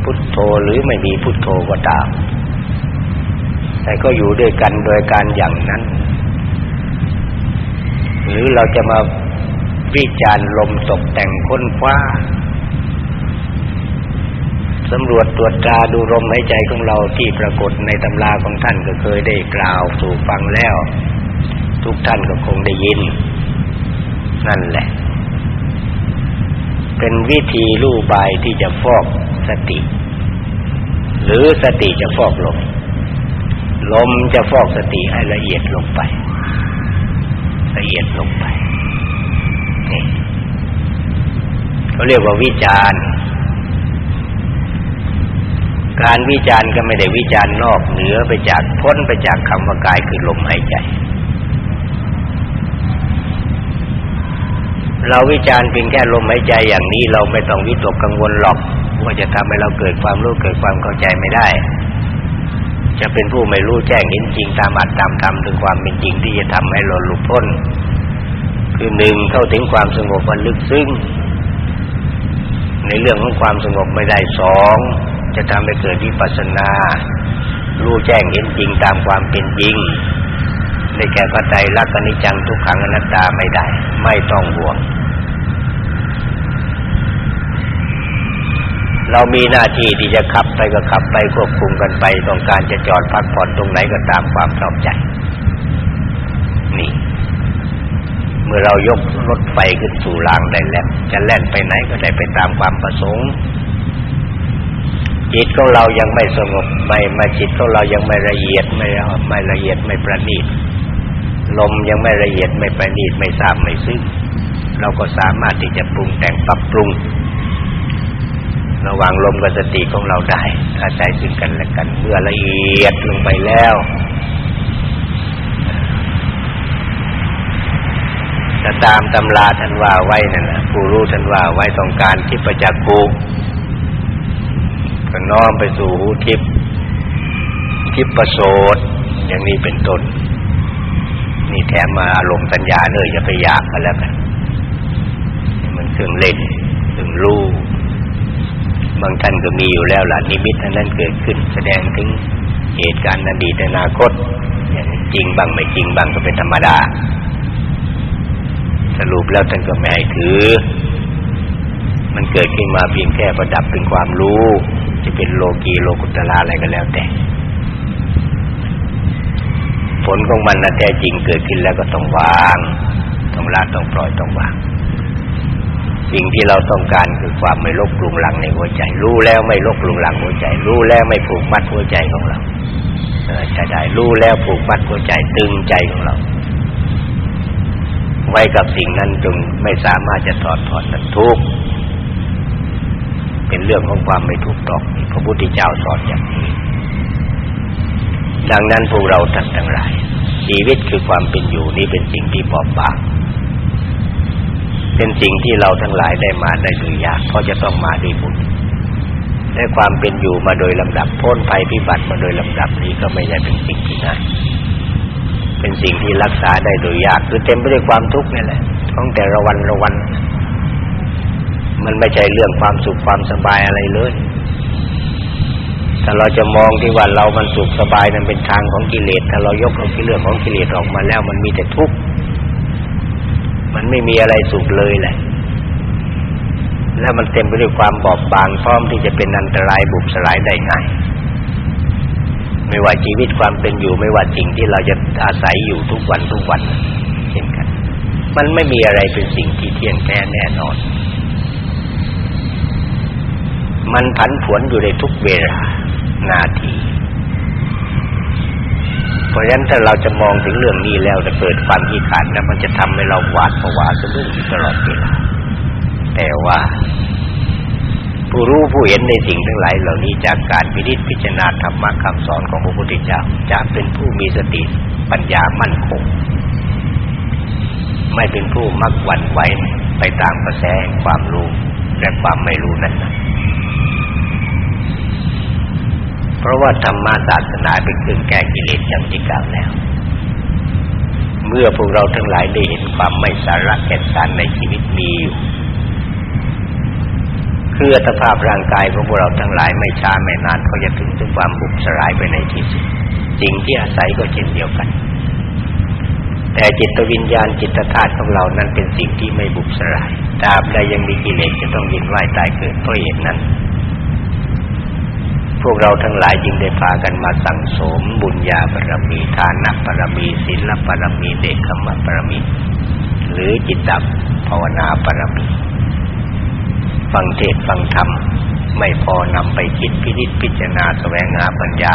พุทโธหรือไม่มีพุทโธก็ตาม แต่ก็อยู่ด้วยกันโดยการอย่างนั้น หรือเราจะมาวิจารณ์ลมตกแต่งค้นคว้าสำรวจตรวจตราดูลมหายใจของเราที่ปรากฏในตำราของท่านก็เคยได้กล่าวสู่ฟังแล้ว ทุกท่านก็คงได้ยิน นั่นแหละ เป็นวิธีลู่บายที่จะฟอกสติ หรือสติจะฟอกลมลมจะฟอกสติให้ละเอียดลงไป ละเอียดลงไปนี่เขาเรียกว่าวิจารณ์ การวิจารณ์ก็ไม่ได้วิจารณ์นอกเหนือไปจากพ้นไปจากคำว่ากายคือลมหายใจ เราวิจารณ์เพียงแค่ลมหายใจอย่างนี้เราไม่ต้องวิตกกังวลหรอกว่าจะทำให้เราเกิดความรู้เกิดความเข้าใจไม่ได้ จะเป็นผู้ไม่รู้แจ้งเห็นจริงตามอัตตามธรรมถึงความเป็นจริงที่จะทำให้เราหลุดพ้น คือหนึ่งเข้าถึงความสงบอันลึกซึ้งในเรื่องของความสงบไม่ได้สองจะทำให้เกิดวิปัสสนา รู้แจ้งเห็นจริงตามความเป็นจริง ในแก่พระใจรักอนิจจังทุกขังอนัตตาไม่ได้ ไม่ต้องห่วง เรามีหน้าที่ที่จะขับไปก็ขับไปควบคุมกันไปต้องการจะจอดพักผ่อนตรงไหนก็ตามความชอบใจ นี่ เมื่อเรายกรถไฟขึ้นสู่รางได้แล้วจะแล่นไปไหนก็ได้ไปตามความประสงค์จิตของเรายังไม่สงบไม่มาจิตของเรายังไม่ละเอียดไม่ไม่ละเอียดไม่ประณีต ลมยังไม่ละเอียดไม่ประณีตไม่ทราบไม่ซึ้งเราก็สามารถที่จะปรุงแต่งปรับปรุง ระหว่างลมกับสติของเราได้อาศัยซึ่งกันและกันเมื่อละเอียดลงไปแล้ว จะตามตำราท่านว่าไว้นั่นแหละผู้รู้ท่านว่าไว้ต้องการที่ประจักษ์กูก็น้อมไปสู่หูทิพย์ทิพย์ประโสดอย่างนี้เป็นต้น นี่แถมมาอารมณ์สัญญาเนออย่าไปอยากกันแล้วกันมันเครื่องเล่นเครื่องรู้บางท่านก็มีอยู่แล้วล่ะนิมิตนั้นเกิดขึ้น แสดงถึงเหตุการณ์อดีตอนาคต อย่างจริงบ้างไม่จริงบ้างก็เป็นธรรมดา สรุปแล้วท่านก็ไม่ให้ถือ มันเกิดขึ้นมาเพียงแค่ประดับเป็นความรู้ จะเป็นโลกีโลกุตละอะไรก็แล้วแต่ ผลของมันนะแท้จริงเกิดขึ้นแล้วก็ต้องวาง ต้องละต้องปล่อยต้องวาง สิ่งที่เราต้องการคือความไม่ลบกลุงหลังในหัวใจ รู้แล้วไม่ลบกลุงหลังหัวใจ รู้แล้วไม่ผูกมัดหัวใจของเราใช่ได้รู้แล้วผูกมัดหัวใจตึงใจของเรา ไว้กับสิ่งนั้นจนไม่สามารถจะถอดถอนนั้นทุกข์เป็นเรื่องของความไม่ถูกต้องพระพุทธเจ้าสอนอย่างนี้ ดังนั้นพวกเราท่านทั้งหลาย ชีวิตคือความเป็นอยู่นี้เป็นสิ่งที่บอบบางเป็นสิ่งที่เราทั้งหลายได้มาได้โดยยากเพราะจะต้องมาด้วยบุญได้ความเป็นอยู่มาโดยลำดับพ้นภัยพิบัติมาโดยลำดับนี้ก็ไม่ใช่เป็นสิ่งที่ง่ายเป็นสิ่งที่รักษาได้โดยยากคือเต็มไปด้วยความทุกข์นี่แหละท้องแต่ละวันละวัน มันไม่ใช่เรื่องความสุขความสบายอะไรเลย ถ้าเราจะมองที่ว่าเรามันสุขสบายนั้นเป็นทางของกิเลส ถ้าเรายกเอาเรื่องของกิเลสออกมาแล้ว มันมีแต่ทุกข์ มันไม่มีอะไรสุขเลยแหละ แล้วมันเต็มไปด้วยความบอบบางพร้อมที่จะเป็นอันตรายบุบสลายได้ง่ายไม่ว่าชีวิตความเป็นอยู่ไม่ว่าสิ่งที่เราจะอาศัยอยู่ทุกวันทุกวันเช่นกัน มันไม่มีอะไรเป็นสิ่งที่เที่ยงแท้แน่นอน มันผันผวนอยู่ในทุกเวลา นาที เพราะฉะนั้นถ้าเราจะมองถึงเรื่องนี้แล้วจะเกิดความขี้ขาดแล้วมันจะทำให้เราหวาดผวาสะดุ้งตลอดเวลาแต่ว่า ผู้รู้ผู้เห็นในสิ่งทั้งหลายเหล่านี้จากการพิจิตพิจารณาธรรมะคำสอนของพระพุทธเจ้าจะเป็นผู้มีสติปัญญามั่นคง ไม่เป็นผู้มักหวั่นไหวไปตามกระแสความรู้และความไม่รู้นั้น เพราะว่าธรรมะศาสนาเป็นเครื่องแก้กิเลสอย่างที่กล่าวแล้ว เมื่อพวกเราทั้งหลายได้เห็นความไม่สาระแก่นสารในชีวิตมีอยู่คืออัตภาพร่างกายของพวกเราทั้งหลายไม่ช้าไม่นานก็จะถึงถึงความบุบสลายไปในที่สุดสิ่งที่อาศัยก็เช่นเดียวกัน แต่จิตวิญญาณจิตธาตุของเรานั้นเป็นสิ่งที่ไม่บุบสลายตราบใดยังมีกิเลสจะต้องยินว่ายตายเกิดเพราะเหตุนั้น พวกเราทั้งหลายจึงได้พากันมาสั่งสมบุญญาบารมีทานะบารมีศีลบารมีเดชขมบารมี หรือจิตตภาวนาบารมี ฟังเทศฟังธรรม ไม่พอนำไปคิดพิจิตพิจารณาแสวงหาปัญญา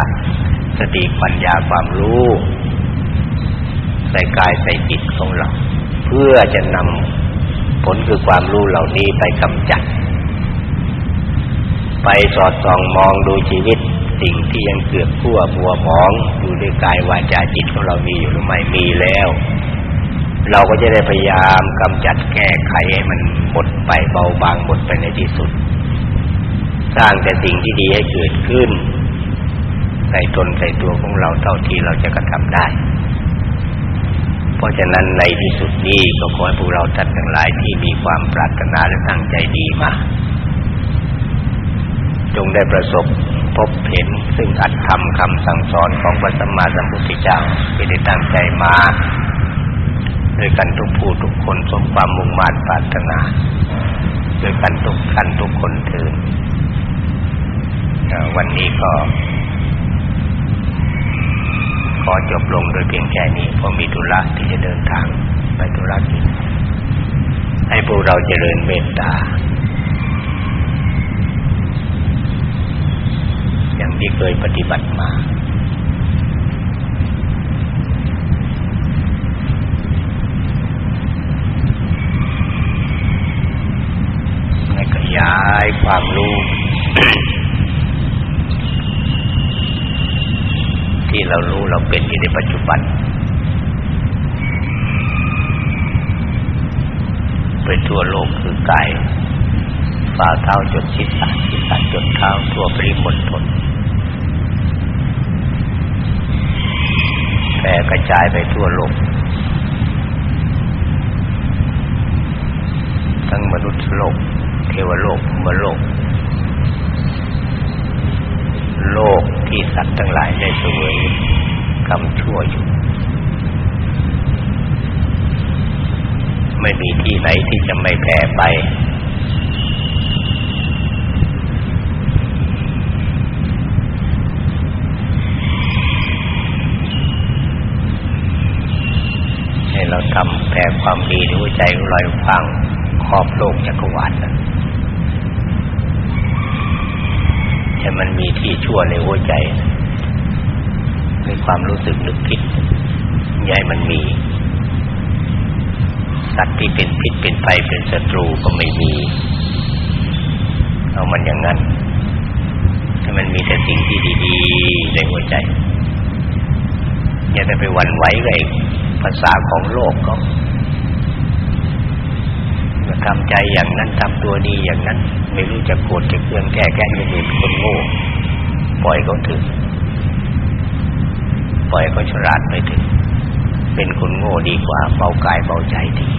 สติปัญญาความรู้ใส่กายใส่จิตของเรา เพื่อจะนำผลคือความรู้เหล่านี้ไปกำจัด ไปสอดส่องมองดูชีวิตสิ่งที่ยังเกือบขั้วบัวหมองอยู่ในกายวาจาจิตของเรามีอยู่หรือไม่มีแล้ว เราก็จะได้พยายามกำจัดแก้ไขให้มันหมดไปเบาบางหมดไปในที่สุด สร้างแต่สิ่งที่ดีให้เกิดขึ้นใส่ตนใส่ตัวของเราเท่าที่เราจะกระทำได้ เพราะฉะนั้นในที่สุดนี้ก็ขอให้พวกเราท่านทั้งหลายที่มีความปรารถนาและตั้งใจดีมา จงได้ประสบพบเห็นซึ่งอัตธรรมคำสั่งสอนของพระสัมมาสัมพุทธเจ้าที่ได้ตั้งใจมาด้วยกันทุกผู้ทุกคนสมความมุ่งมั่นปรารถนาด้วยกันทุกท่านทุกคนเถิดวันนี้ก็ ขอจบลงโดยเพียงแค่นี้เพราะมีธุระที่จะเดินทางไปธุระกิจให้พวกเราเจริญเมตตา อย่าง ที่เคยปฏิบัติมาให้ขยายความรู้ ที่เรารู้เราเป็นอยู่ในปัจจุบัน ไปทั่วโลกคือกายฝ่าเท้าจดศีรษะศีรษะจดเท้าทั่วปริมณฑล แผ่กระจายไปทั่วโลก ทั้งมนุษย์โลก เทวโลกมโลก โลกที่สัตว์ทั้งหลายได้สวยกรรมชั่วอยู่ ไม่มีที่ไหนที่จะไม่แผ่ไป ให้เราทำแผ่ความดีในหัวใจของเราฟังครอบโลกจักรวาลนะให้มันมีที่ชั่วในหัวใจในความรู้สึกนึกคิดย่าให้มันมี สัตว์ที่เป็นพิษเป็นภัยเป็นศัตรูก็ไม่มี เอามันอย่างนั้นให้มันมีแต่สิ่งที่ดีๆในหัวใจ อย่าไปหวั่นไหวกับ ภาษาของโลกเขาทำใจอย่างนั้นทำตัวดีอย่างนั้น ไม่รู้จะโกรธจะเคืองแก้แก้ไม่เป็นคนโง่ปล่อยเขาถึงปล่อยเขาฉลาดไปถึง เป็นคนโง่ดีกว่าเบากายเบาใจดี